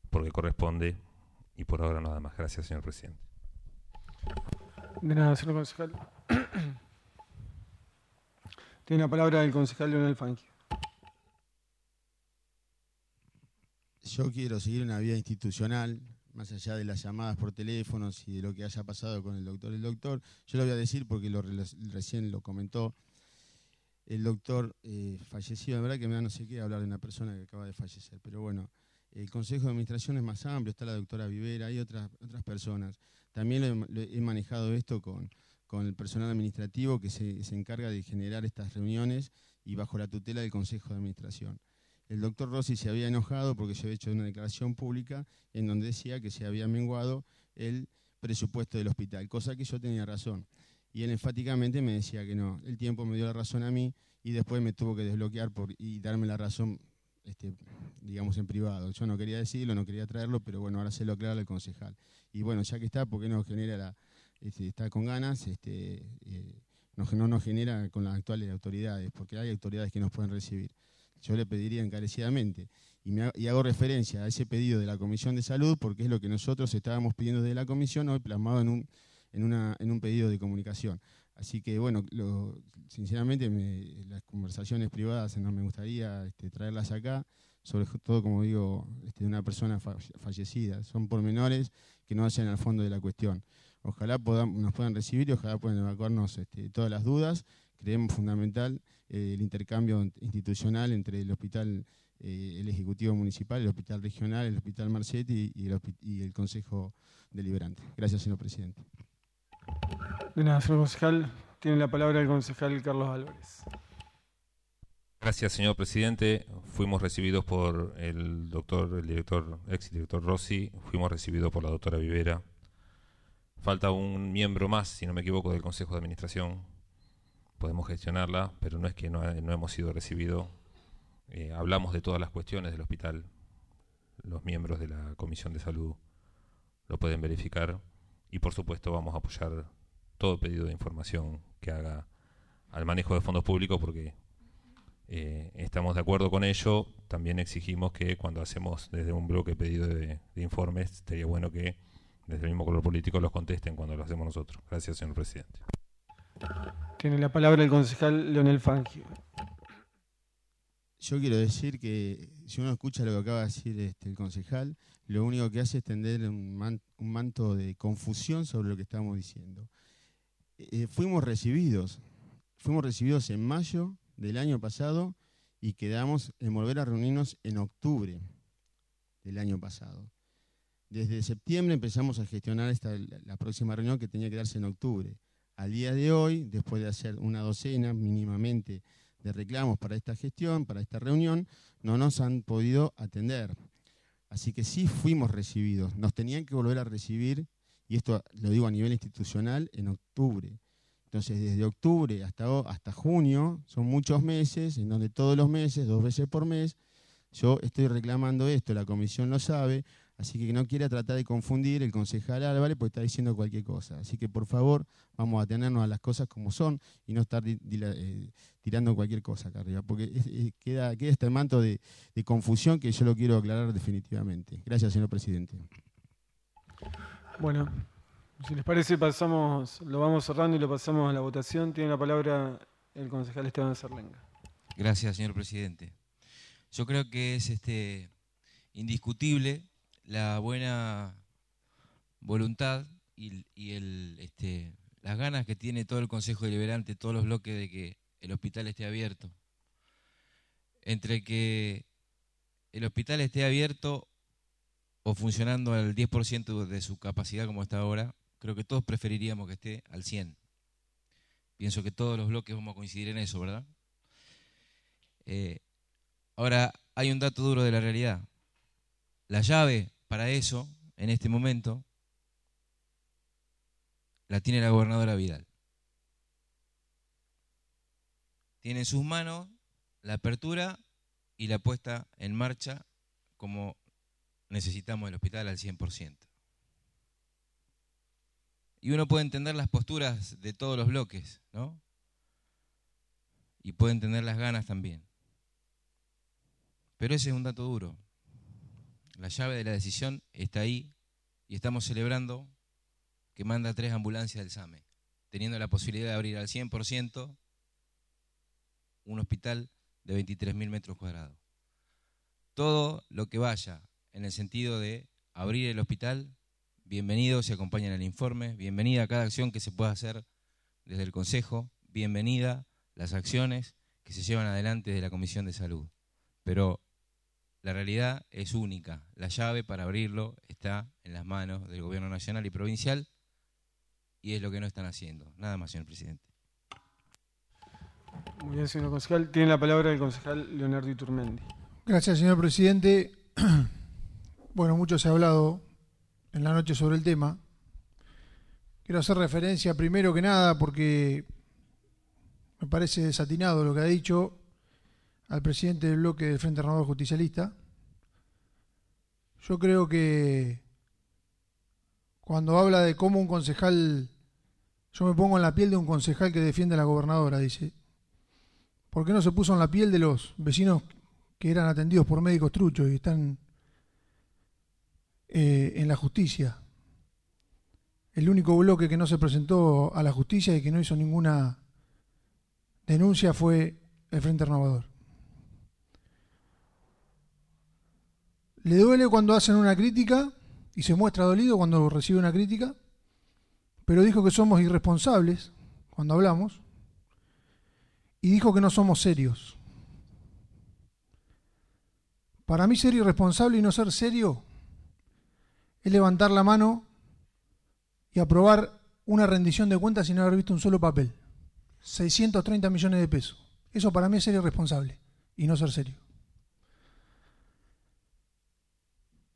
F: porque corresponde y por ahora nada más. Gracias, señor presidente.
B: De nada, señor concejal. Tiene la palabra el concejal Leonel Fangio.
E: Yo quiero seguir una vía institucional, más allá de las llamadas por teléfonos y de lo que haya pasado con el doctor. El doctor, yo lo voy a decir porque lo, recién lo comentó, el doctor eh, falleció, de verdad que me da no sé qué hablar de una persona que acaba de fallecer, pero bueno, el Consejo de Administración es más amplio, está la doctora Vivera, hay otras, otras personas. También he, manejado esto con, el personal administrativo que se, encarga de generar estas reuniones y bajo la tutela del Consejo de Administración. El doctor Rossi se había enojado porque se había hecho una declaración pública en donde decía que se había menguado el presupuesto del hospital, cosa que yo tenía razón. Y él enfáticamente me decía que no. El tiempo me dio la razón a mí y después me tuvo que desbloquear y darme la razón este, digamos, en privado. Yo no quería decirlo, no quería traerlo, pero bueno, ahora se lo aclara el concejal. Y bueno, ya que está, ¿por qué no genera la, este, está con ganas, este, eh, no, no nos genera con las actuales autoridades, porque hay autoridades que nos pueden recibir. Yo le pediría encarecidamente, y, me, y hago referencia a ese pedido de la Comisión de Salud, porque es lo que nosotros estábamos pidiendo de la Comisión, hoy plasmado en un, en, una, en un pedido de comunicación. Así que, bueno, sinceramente las conversaciones privadas no me gustaría este, traerlas acá, sobre todo, como digo, este, de una persona fallecida. Son pormenores que no hacen al fondo de la cuestión. Ojalá nos puedan recibir y ojalá puedan evacuarnos este, todas las dudas. Creemos fundamental eh, el intercambio institucional entre el hospital, eh, el Ejecutivo Municipal, el Hospital Regional, el Hospital Marchetti y el, y el Consejo Deliberante. Gracias, señor presidente.
B: Nada, señor concejal. Tiene la palabra el concejal Carlos Álvarez.
F: Gracias, señor presidente. Fuimos recibidos por el doctor, el director, ex director Rossi, fuimos recibidos por la doctora Vivera. Falta un miembro más, si no me equivoco, del Consejo de Administración. Podemos gestionarla, pero no es que no, hemos sido recibidos. Eh, hablamos de todas las cuestiones del hospital. Los miembros de la Comisión de Salud lo pueden verificar y por supuesto vamos a apoyar todo pedido de información que haga al manejo de fondos públicos porque eh, estamos de acuerdo con ello. También exigimos que cuando hacemos desde un bloque pedido de, informes, sería bueno que desde el mismo color político los contesten cuando lo hacemos nosotros. Gracias, señor presidente.
B: Tiene la palabra el concejal Leonel Fangio.
E: Yo quiero decir que si uno escucha lo que acaba de decir este, el concejal, lo único que hace es tender un, manto de confusión sobre lo que estamos diciendo. Eh, fuimos recibidos, fuimos recibidos en mayo del año pasado y quedamos en volver a reunirnos en octubre del año pasado. Desde septiembre empezamos a gestionar esta, la próxima reunión que tenía que darse en octubre. Al día de hoy, después de hacer una docena mínimamente de reclamos para esta gestión, para esta reunión, no nos han podido atender. Así que sí fuimos recibidos. Nos tenían que volver a recibir, y esto lo digo a nivel institucional, en octubre. Entonces, desde octubre hasta, junio, son muchos meses, en donde todos los meses, dos veces por mes, yo estoy reclamando esto, la comisión lo sabe, Así que no quiera tratar de confundir el concejal Álvarez porque está diciendo cualquier cosa. Así que por favor vamos a tenernos a las cosas como son y no estar eh, tirando cualquier cosa acá arriba, porque queda, queda este manto de, de confusión que yo lo quiero aclarar definitivamente. Gracias, señor presidente.
B: Bueno, si les parece, pasamos, lo vamos cerrando y lo pasamos a la votación. Tiene la palabra el concejal Esteban Serlenga.
I: Gracias, señor presidente. Yo creo que es este indiscutible la buena voluntad y, el, este, las ganas que tiene todo el Consejo Deliberante, todos los bloques de que el hospital esté abierto. Entre que el hospital esté abierto o funcionando al 10% de su capacidad como está ahora, creo que todos preferiríamos que esté al 100%. Pienso que todos los bloques vamos a coincidir en eso, ¿verdad? Eh, ahora, hay un dato duro de la realidad. La llave para eso, en este momento, la tiene la gobernadora Vidal. Tiene en sus manos la apertura y la puesta en marcha como necesitamos el hospital al 100%. Y uno puede entender las posturas de todos los bloques, ¿no? Y puede entender las ganas también. Pero ese es un dato duro. La llave de la decisión está ahí y estamos celebrando que manda tres ambulancias del SAME, teniendo la posibilidad de abrir al 100% un hospital de 23.000 metros cuadrados. Todo lo que vaya en el sentido de abrir el hospital, bienvenido, se acompaña en el informe, bienvenida a cada acción que se pueda hacer desde el Consejo, bienvenida las acciones que se llevan adelante de la Comisión de Salud. Pero la realidad es única. La llave para abrirlo está en las manos del gobierno nacional y provincial y es lo que no están haciendo. Nada más, señor presidente.
B: Muy bien, señor concejal. Tiene la palabra el concejal Leonardo Iturmendi.
J: Gracias, señor presidente. Bueno, mucho se ha hablado en la noche sobre el tema. Quiero hacer referencia primero que nada porque me parece desatinado lo que ha dicho al presidente del bloque del Frente Renovador Justicialista. Yo creo que cuando habla de cómo un concejal, yo me pongo en la piel de un concejal que defiende a la gobernadora, dice, ¿por qué no se puso en la piel de los vecinos que eran atendidos por médicos truchos y están eh, en la justicia? El único bloque que no se presentó a la justicia y que no hizo ninguna denuncia fue el Frente Renovador. Le duele cuando hacen una crítica y se muestra dolido cuando recibe una crítica, pero dijo que somos irresponsables cuando hablamos y dijo que no somos serios. Para mí ser irresponsable y no ser serio es levantar la mano y aprobar una rendición de cuentas sin haber visto un solo papel. 630 millones de pesos. Eso para mí es ser irresponsable y no ser serio.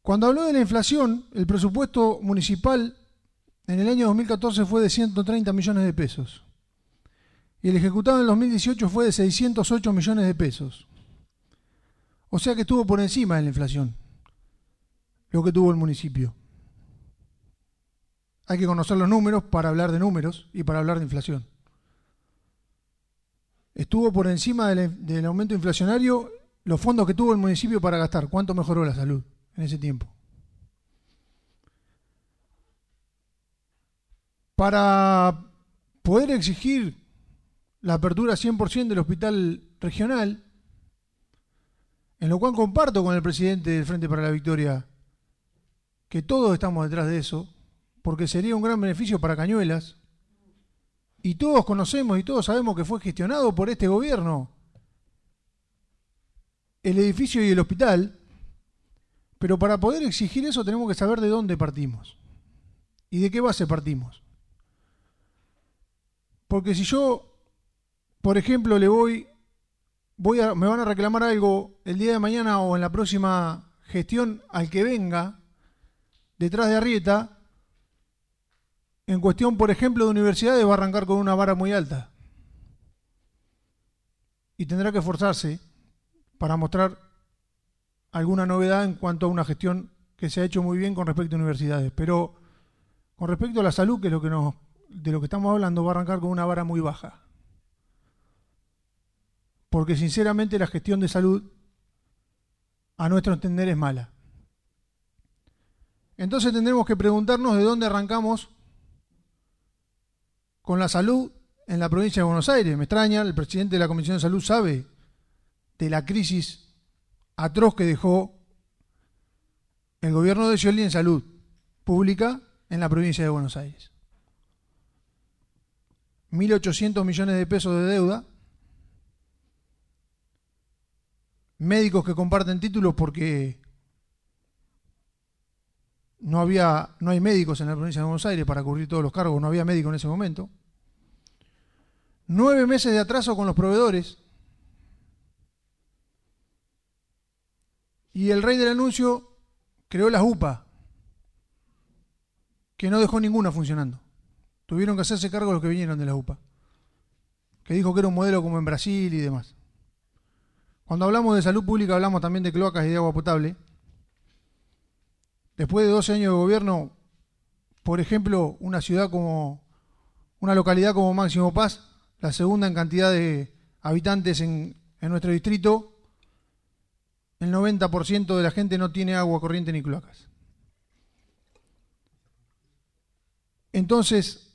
J: Cuando habló de la inflación, el presupuesto municipal en el año 2014 fue de 130 millones de pesos. Y el ejecutado en el 2018 fue de 608 millones de pesos. O sea que estuvo por encima de la inflación, lo que tuvo el municipio. Hay que conocer los números para hablar de números y para hablar de inflación. Estuvo por encima del, aumento inflacionario los fondos que tuvo el municipio para gastar. ¿Cuánto mejoró la salud? En ese tiempo. Para poder exigir la apertura 100% del hospital regional, en lo cual comparto con el presidente del Frente para la Victoria que todos estamos detrás de eso, porque sería un gran beneficio para Cañuelas, y todos conocemos y todos sabemos que fue gestionado por este gobierno el edificio y el hospital, pero para poder exigir eso tenemos que saber de dónde partimos y de qué base partimos. Porque si yo, por ejemplo, le voy, voy a, me van a reclamar algo el día de mañana o en la próxima gestión al que venga detrás de Arrieta, en cuestión, por ejemplo, de universidades va a arrancar con una vara muy alta. Y tendrá que esforzarse para mostrar alguna novedad en cuanto a una gestión que se ha hecho muy bien con respecto a universidades, pero con respecto a la salud, que es lo que nos, de lo que estamos hablando, va a arrancar con una vara muy baja. Porque sinceramente la gestión de salud, a nuestro entender, es mala. Entonces tendremos que preguntarnos de dónde arrancamos con la salud en la provincia de Buenos Aires. Me extraña, el presidente de la Comisión de Salud sabe de la crisis atroz que dejó el gobierno de Scioli en salud pública en la provincia de Buenos Aires. 1.800 millones de pesos de deuda, médicos que comparten títulos porque no había no hay médicos en la provincia de Buenos Aires para cubrir todos los cargos, no había médico en ese momento. Nueve meses de atraso con los proveedores. Y el rey del anuncio creó las UPA, que no dejó ninguna funcionando. Tuvieron que hacerse cargo los que vinieron de la UPA, que dijo que era un modelo como en Brasil y demás. Cuando hablamos de salud pública hablamos también de cloacas y de agua potable. Después de 12 años de gobierno, por ejemplo, una ciudad como, una localidad como Máximo Paz, la segunda en cantidad de habitantes en, en nuestro distrito, el 90% de la gente no tiene agua corriente ni cloacas. Entonces,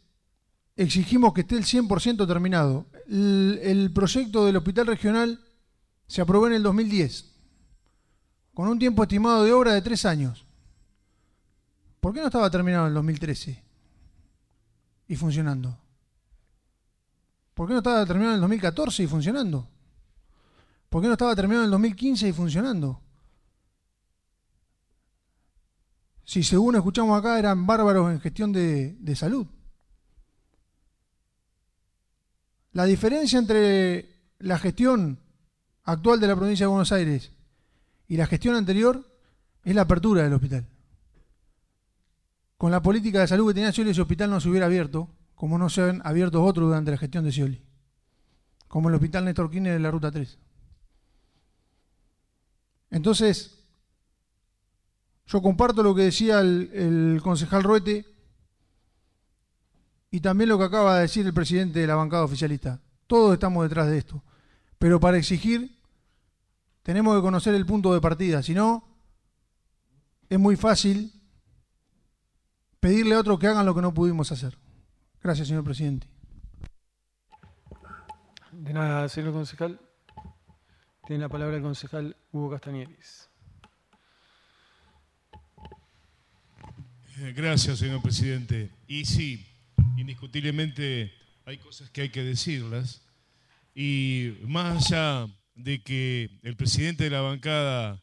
J: exigimos que esté el 100% terminado. El, proyecto del hospital regional se aprobó en el 2010, con un tiempo estimado de obra de tres años. ¿Por qué no estaba terminado en el 2013 y funcionando? ¿Por qué no estaba terminado en el 2014 y funcionando? ¿Por qué no estaba terminado en el 2015 y funcionando? Si según escuchamos acá eran bárbaros en gestión de, salud. La diferencia entre la gestión actual de la provincia de Buenos Aires y la gestión anterior es la apertura del hospital. Con la política de salud que tenía Scioli, ese hospital no se hubiera abierto, como no se han abierto otros durante la gestión de Scioli, como el hospital Néstor Kirchner de la Ruta 3. Entonces, yo comparto lo que decía el, concejal Ruete y también lo que acaba de decir el presidente de la bancada oficialista. Todos estamos detrás de esto. Pero para exigir tenemos que conocer el punto de partida. Si no, es muy fácil pedirle a otros que hagan lo que no pudimos hacer. Gracias, señor presidente.
B: De nada, señor concejal. Tiene la palabra el concejal Hugo Castañeris.
D: Eh, gracias, señor presidente. Y sí, indiscutiblemente hay cosas que hay que decirlas. Y más allá de que el presidente de la bancada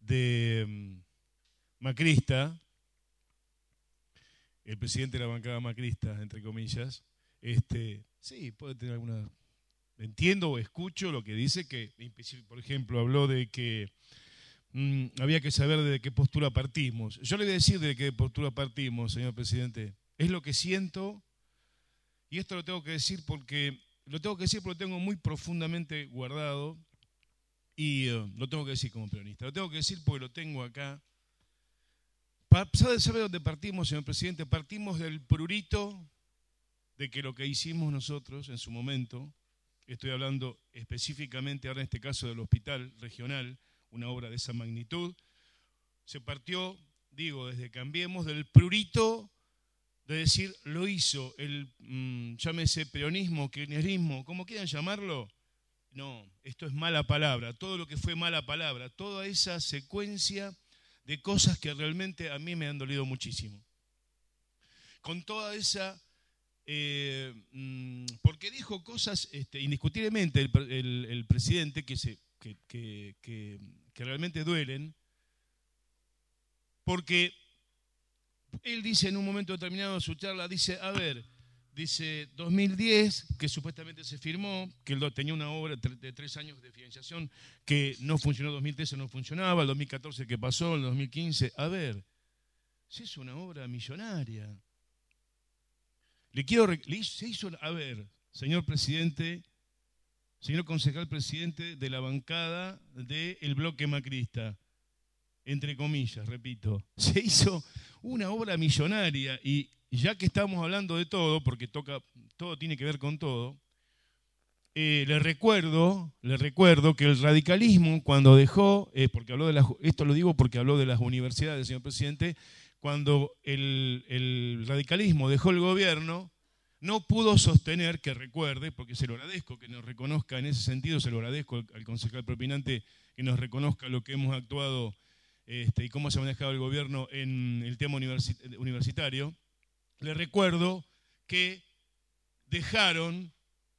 D: de mm, Macrista, el presidente de la bancada Macrista, entre comillas, este, sí, puede tener alguna entiendo o escucho lo que dice que, por ejemplo, habló de que mmm, había que saber de qué postura partimos. Yo le voy a decir de qué postura partimos, señor presidente. Es lo que siento, y esto lo tengo que decir porque lo tengo que decir porque lo tengo muy profundamente guardado, y uh, lo tengo que decir como peronista. Lo tengo que decir porque lo tengo acá. ¿Sabe, ¿Sabe dónde partimos, señor presidente? Partimos del prurito de que lo que hicimos nosotros en su momento, Estoy hablando específicamente ahora en este caso del hospital regional, una obra de esa magnitud. Se partió, digo, desde Cambiemos, del prurito de decir, lo hizo el, mmm, llámese peronismo, kirchnerismo, como quieran llamarlo. No, esto es mala palabra. Todo lo que fue mala palabra, toda esa secuencia de cosas que realmente a mí me han dolido muchísimo. Con toda esa eh, mm, porque dijo cosas este, indiscutiblemente el, el, el presidente que, se, que, que, que, realmente duelen, porque él dice en un momento determinado de su charla, dice, a ver, dice 2010, que supuestamente se firmó, que él tenía una obra de tres años de financiación que no funcionó, 2013 no funcionaba, el 2014 que pasó, el 2015, a ver, si es una obra millonaria, le quiero, se hizo, a ver, señor presidente, señor concejal presidente de la bancada del bloque macrista, entre comillas, repito, se hizo una obra millonaria y ya que estamos hablando de todo, porque toca, todo tiene que ver con todo, eh, le recuerdo, le recuerdo que el radicalismo cuando dejó, porque habló de las, esto lo digo porque habló de las universidades, señor presidente, cuando el, radicalismo dejó el gobierno, no pudo sostener, que recuerde, porque se lo agradezco que nos reconozca en ese sentido, se lo agradezco al, al concejal propinante que nos reconozca lo que hemos actuado este, y cómo se ha manejado el gobierno en el tema universi- universitario, le recuerdo que dejaron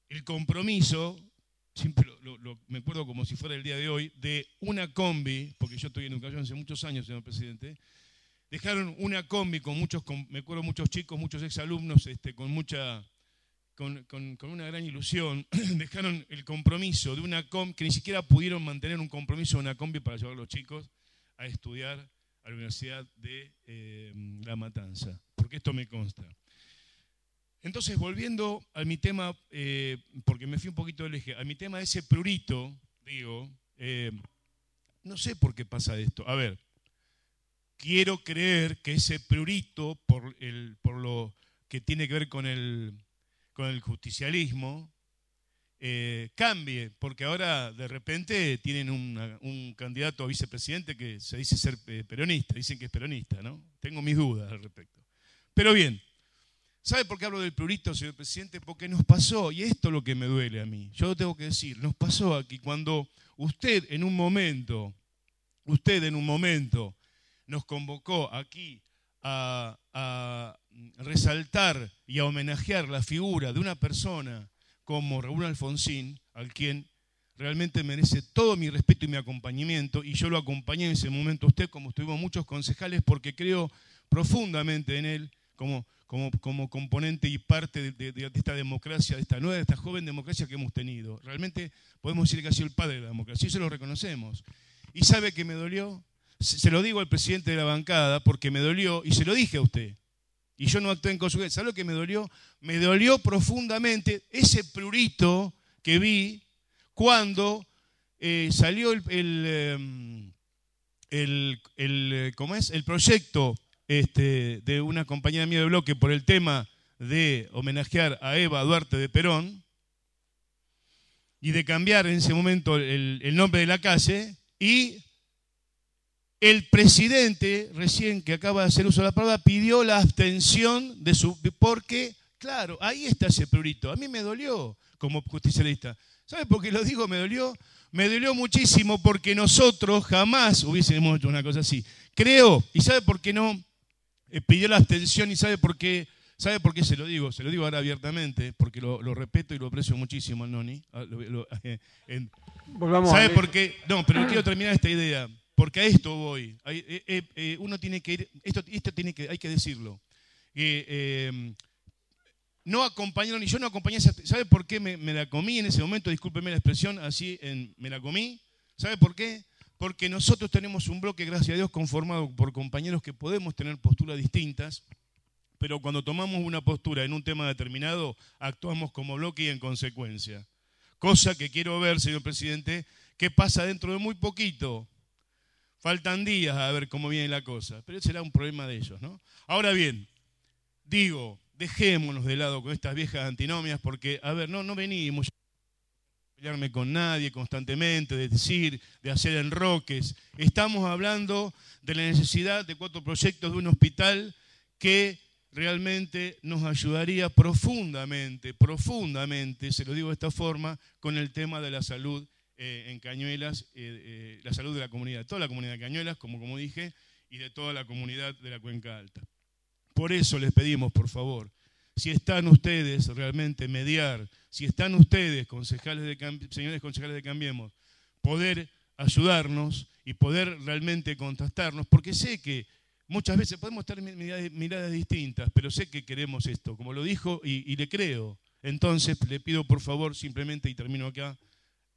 D: el compromiso, siempre lo- lo- me acuerdo como si fuera el día de hoy, de una combi, porque yo estoy en educación hace muchos años, señor presidente, dejaron una combi con muchos, me acuerdo muchos chicos, muchos exalumnos, este, con mucha, con, con- una gran ilusión, dejaron el compromiso de una combi, que ni siquiera pudieron mantener un compromiso de una combi para llevar a los chicos a estudiar a la Universidad de eh, La Matanza, porque esto me consta. Entonces, volviendo a mi tema, eh, porque me fui un poquito del eje, a mi tema de ese prurito, digo, eh, no sé por qué pasa esto. A ver, quiero creer que ese prurito, por, el, por lo que tiene que ver con el, con el justicialismo, eh, cambie, porque ahora de repente tienen un candidato a vicepresidente que se dice ser eh, peronista, dicen que es peronista, ¿no? Tengo mis dudas al respecto. Pero bien, ¿sabe por qué hablo del prurito, señor presidente? Porque nos pasó, y esto es lo que me duele a mí, yo lo tengo que decir, nos pasó aquí cuando usted en un momento, usted en un momento nos convocó aquí a, resaltar y a homenajear la figura de una persona como Raúl Alfonsín, al quien realmente merece todo mi respeto y mi acompañamiento, y yo lo acompañé en ese momento a usted, como estuvimos muchos concejales, porque creo profundamente en él como, como, como componente y parte de, esta democracia, de esta nueva, de esta joven democracia que hemos tenido. Realmente podemos decir que ha sido el padre de la democracia, y eso lo reconocemos. ¿Y sabe que me dolió? Se lo digo al presidente de la bancada porque me dolió, y se lo dije a usted. Y yo no actué en consecuencia. ¿Sabe lo que me dolió? Me dolió profundamente ese prurito que vi cuando eh, salió el, el, em, el- eh, ¿cómo es? el proyecto este, de una compañera mía de bloque por el tema de homenajear a Eva Duarte de Perón y de cambiar en ese momento el, el nombre de la calle y el presidente, recién que acaba de hacer uso de la palabra, pidió la abstención de su... Porque, claro, ahí está ese prurito. A mí me dolió como justicialista. ¿Sabe por qué lo digo? Me dolió. Me dolió muchísimo porque nosotros jamás hubiésemos hecho una cosa así. Creo, ¿y sabe por qué no eh, pidió la abstención? ¿Y sabe por qué? ¿Sabe por qué se lo digo? Se lo digo ahora abiertamente, porque lo, lo respeto y lo aprecio muchísimo al Noni. Ah,
B: Volvamos
D: ¿Sabe por qué? No, pero quiero terminar esta idea, porque a esto voy. Eh, eh, eh, uno tiene que ir, esto, esto tiene que, hay que decirlo. Que, eh, no acompañaron, y yo no acompañé, ¿sabe por qué me, la comí en ese momento? Discúlpeme la expresión, así en, me la comí. ¿Sabe por qué? Porque nosotros tenemos un bloque, gracias a Dios, conformado por compañeros que podemos tener posturas distintas, pero cuando tomamos una postura en un tema determinado, actuamos como bloque y en consecuencia. Cosa que quiero ver, señor presidente, qué pasa dentro de muy poquito. Faltan días a ver cómo viene la cosa, pero será un problema de ellos, ¿no? Ahora bien, digo, dejémonos de lado con estas viejas antinomias, porque, a ver, no, no venimos a pelearme con nadie constantemente, de decir, de hacer enroques. Estamos hablando de la necesidad de cuatro proyectos de un hospital que realmente nos ayudaría profundamente, profundamente, se lo digo de esta forma, con el tema de la salud eh, en Cañuelas, eh, eh, la salud de la comunidad, de toda la comunidad de Cañuelas, como, como dije, y de toda la comunidad de la Cuenca Alta. Por eso les pedimos, por favor, si están ustedes realmente mediar, si están ustedes, concejales de señores concejales de Cambiemos, poder ayudarnos y poder realmente contactarnos, porque sé que muchas veces podemos tener mi- miradas, miradas distintas, pero sé que queremos esto, como lo dijo, y, y le creo. Entonces le pido por favor, simplemente, y termino acá,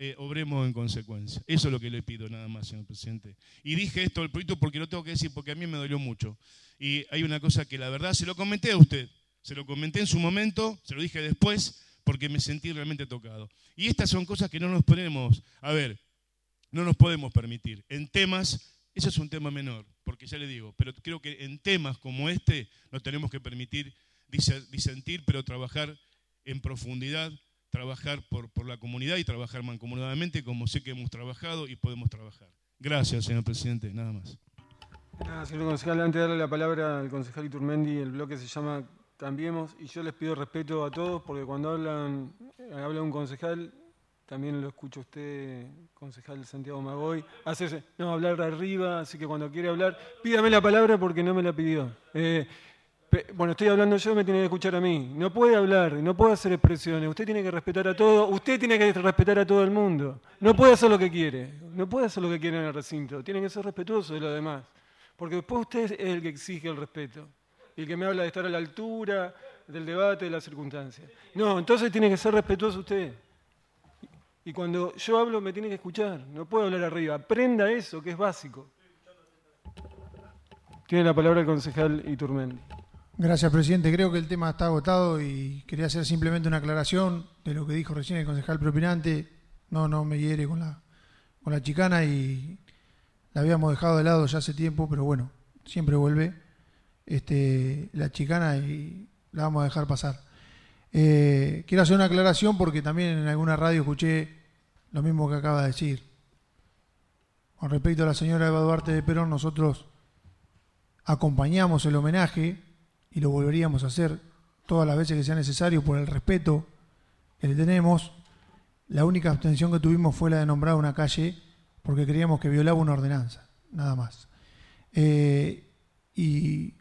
D: eh, obremos en consecuencia. Eso es lo que le pido nada más, señor presidente. Y dije esto del proyecto porque lo tengo que decir, porque a mí me dolió mucho. Y hay una cosa que la verdad se lo comenté a usted, se lo comenté en su momento, se lo dije después, porque me sentí realmente tocado. Y estas son cosas que no nos ponemos, a ver, no nos podemos permitir en temas Ese es un tema menor, porque ya le digo, pero creo que en temas como este nos tenemos que permitir disentir, pero trabajar en profundidad, trabajar por, por la comunidad y trabajar mancomunadamente como sé que hemos trabajado y podemos trabajar. Gracias, señor presidente, nada más.
B: Nada, señor concejal, antes de darle la palabra al concejal Iturmendi, el bloque se llama Cambiemos y yo les pido respeto a todos porque cuando hablan, habla un concejal, también lo escucho usted, concejal Santiago Magoy, hace, no, hablar arriba, así que cuando quiere hablar, pídame la palabra porque no me la pidió. Eh, bueno, estoy hablando yo, me tiene que escuchar a mí. No puede hablar, no puede hacer expresiones. Usted tiene que respetar a todo, usted tiene que respetar a todo el mundo. No puede hacer lo que quiere, no puede hacer lo que quiere en el recinto. Tiene que ser respetuoso de los demás. Porque después usted es el que exige el respeto. Y el que me habla de estar a la altura del debate, de las circunstancias. No, entonces tiene que ser respetuoso usted. Y cuando yo hablo me tiene que escuchar. No puedo hablar arriba. Aprenda eso, que es básico. Tiene la palabra el concejal Iturmendi.
J: Gracias, presidente. Creo que el tema está agotado y quería hacer simplemente una aclaración de lo que dijo recién el concejal propinante. No, no me hiere con la, con la chicana y la habíamos dejado de lado ya hace tiempo, pero bueno, siempre vuelve este, la chicana y la vamos a dejar pasar. Eh, quiero hacer una aclaración porque también en alguna radio escuché lo mismo que acaba de decir. Con respecto a la señora Eva Duarte de Perón, nosotros acompañamos el homenaje y lo volveríamos a hacer todas las veces que sea necesario por el respeto que le tenemos. La única abstención que tuvimos fue la de nombrar una calle porque creíamos que violaba una ordenanza, nada más. Eh, y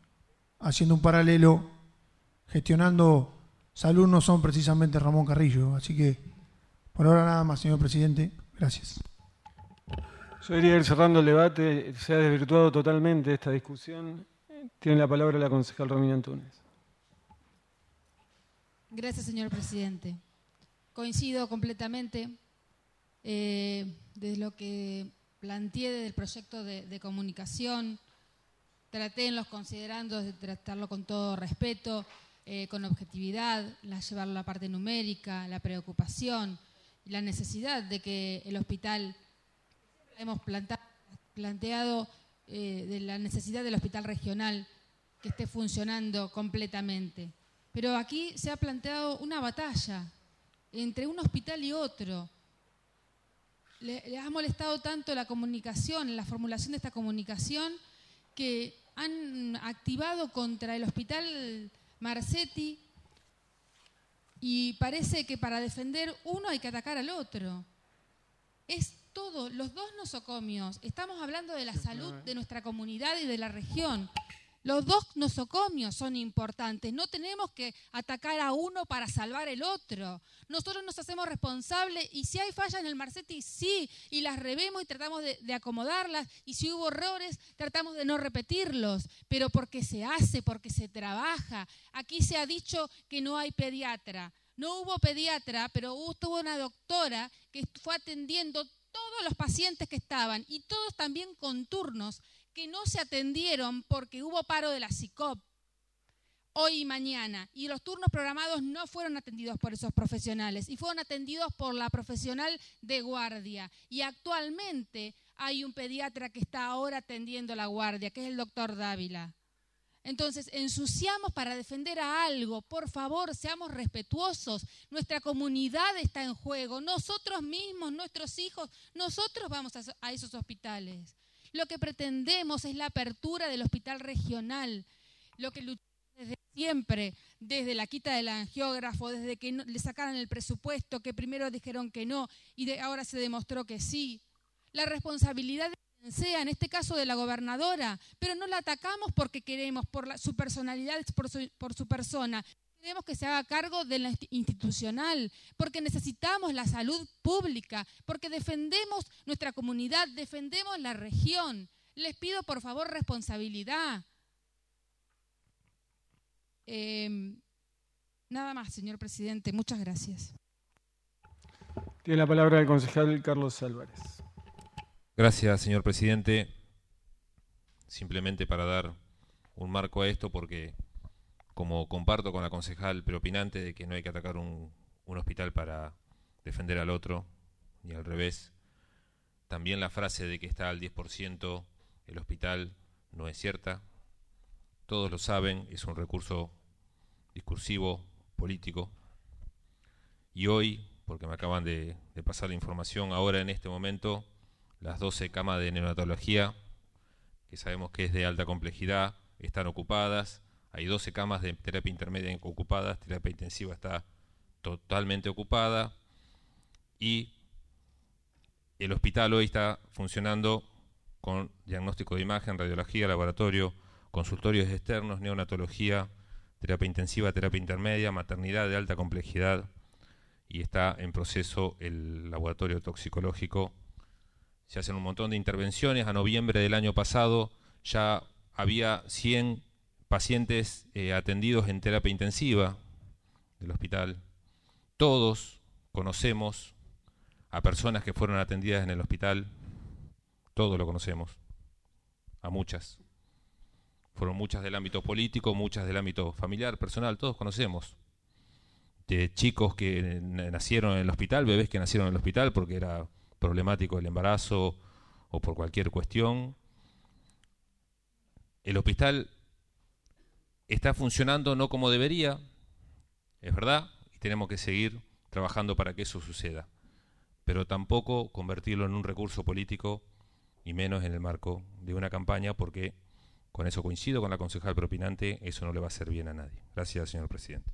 J: haciendo un paralelo, gestionando salud no son precisamente Ramón Carrillo, así que por ahora nada más, señor presidente. Gracias.
B: Yo ir cerrando el debate, se ha desvirtuado totalmente esta discusión. Tiene la palabra la concejal Romina Antunes.
H: Gracias, señor presidente. Coincido completamente eh, desde lo que planteé desde el proyecto de, comunicación. Traté en los considerandos de tratarlo con todo respeto, eh, con objetividad, la, llevarlo a la parte numérica, la preocupación, la necesidad de que el hospital, hemos planteado eh, de la necesidad del hospital regional que esté funcionando completamente. Pero aquí se ha planteado una batalla entre un hospital y otro. Le, ha molestado tanto la comunicación, la formulación de esta comunicación, que han activado contra el hospital Marcetti y parece que para defender uno hay que atacar al otro. Todo, los dos nosocomios. Estamos hablando de la salud de nuestra comunidad y de la región. Los dos nosocomios son importantes. No tenemos que atacar a uno para salvar el otro. Nosotros nos hacemos responsables y si hay fallas en el Marcetti, sí, y las revemos y tratamos de, de, acomodarlas. Y si hubo errores, tratamos de no repetirlos. Pero porque se hace, porque se trabaja. Aquí se ha dicho que no hay pediatra. No hubo pediatra, pero hubo una doctora que fue atendiendo todos los pacientes que estaban y todos también con turnos que no se atendieron porque hubo paro de la CICOP hoy y mañana y los turnos programados no fueron atendidos por esos profesionales y fueron atendidos por la profesional de guardia y actualmente hay un pediatra que está ahora atendiendo la guardia, que es el doctor Dávila. Entonces, ensuciamos para defender a algo. Por favor, seamos respetuosos. Nuestra comunidad está en juego. Nosotros mismos, nuestros hijos, nosotros vamos a, esos hospitales. Lo que pretendemos es la apertura del hospital regional. Lo que luchamos desde siempre, desde la quita del angiógrafo, desde que le sacaran el presupuesto, que primero dijeron que no y ahora se demostró que sí. La responsabilidad sea, en este caso de la gobernadora, pero no la atacamos porque queremos, por su personalidad, por su, por su persona. Queremos que se haga cargo de la institucional, porque necesitamos la salud pública, porque defendemos nuestra comunidad, defendemos la región. Les pido por favor responsabilidad. Em, nada más, señor presidente. Muchas gracias.
B: Tiene la palabra el concejal Carlos Álvarez.
F: Gracias, señor presidente. Simplemente para dar un marco a esto, porque como comparto con la concejal preopinante de que no hay que atacar un, hospital para defender al otro, ni al revés, también la frase de que está al 10% el hospital no es cierta. Todos lo saben, es un recurso discursivo, político. Y hoy, porque me acaban de, de pasar la información, ahora en este momento, las 12 camas de neonatología, que sabemos que es de alta complejidad, están ocupadas. Hay 12 camas de terapia intermedia ocupadas, terapia intensiva está totalmente ocupada. Y el hospital hoy está funcionando con diagnóstico de imagen, radiología, laboratorio, consultorios externos, neonatología, terapia intensiva, terapia intermedia, maternidad de alta complejidad y está en proceso el laboratorio toxicológico. Se hacen un montón de intervenciones. A noviembre del año pasado ya había 100 pacientes eh, atendidos en terapia intensiva del hospital. Todos conocemos a personas que fueron atendidas en el hospital, todos lo conocemos, a muchas. Fueron muchas del ámbito político, muchas del ámbito familiar, personal, todos conocemos. De chicos que nacieron en el hospital, bebés que nacieron en el hospital porque era problemático el embarazo o por cualquier cuestión. El hospital está funcionando no como debería, es verdad, y tenemos que seguir trabajando para que eso suceda pero tampoco convertirlo en un recurso político y menos en el marco de una campaña porque con eso coincido con la concejal propinante, eso no le va a hacer bien a nadie. Gracias, señor presidente.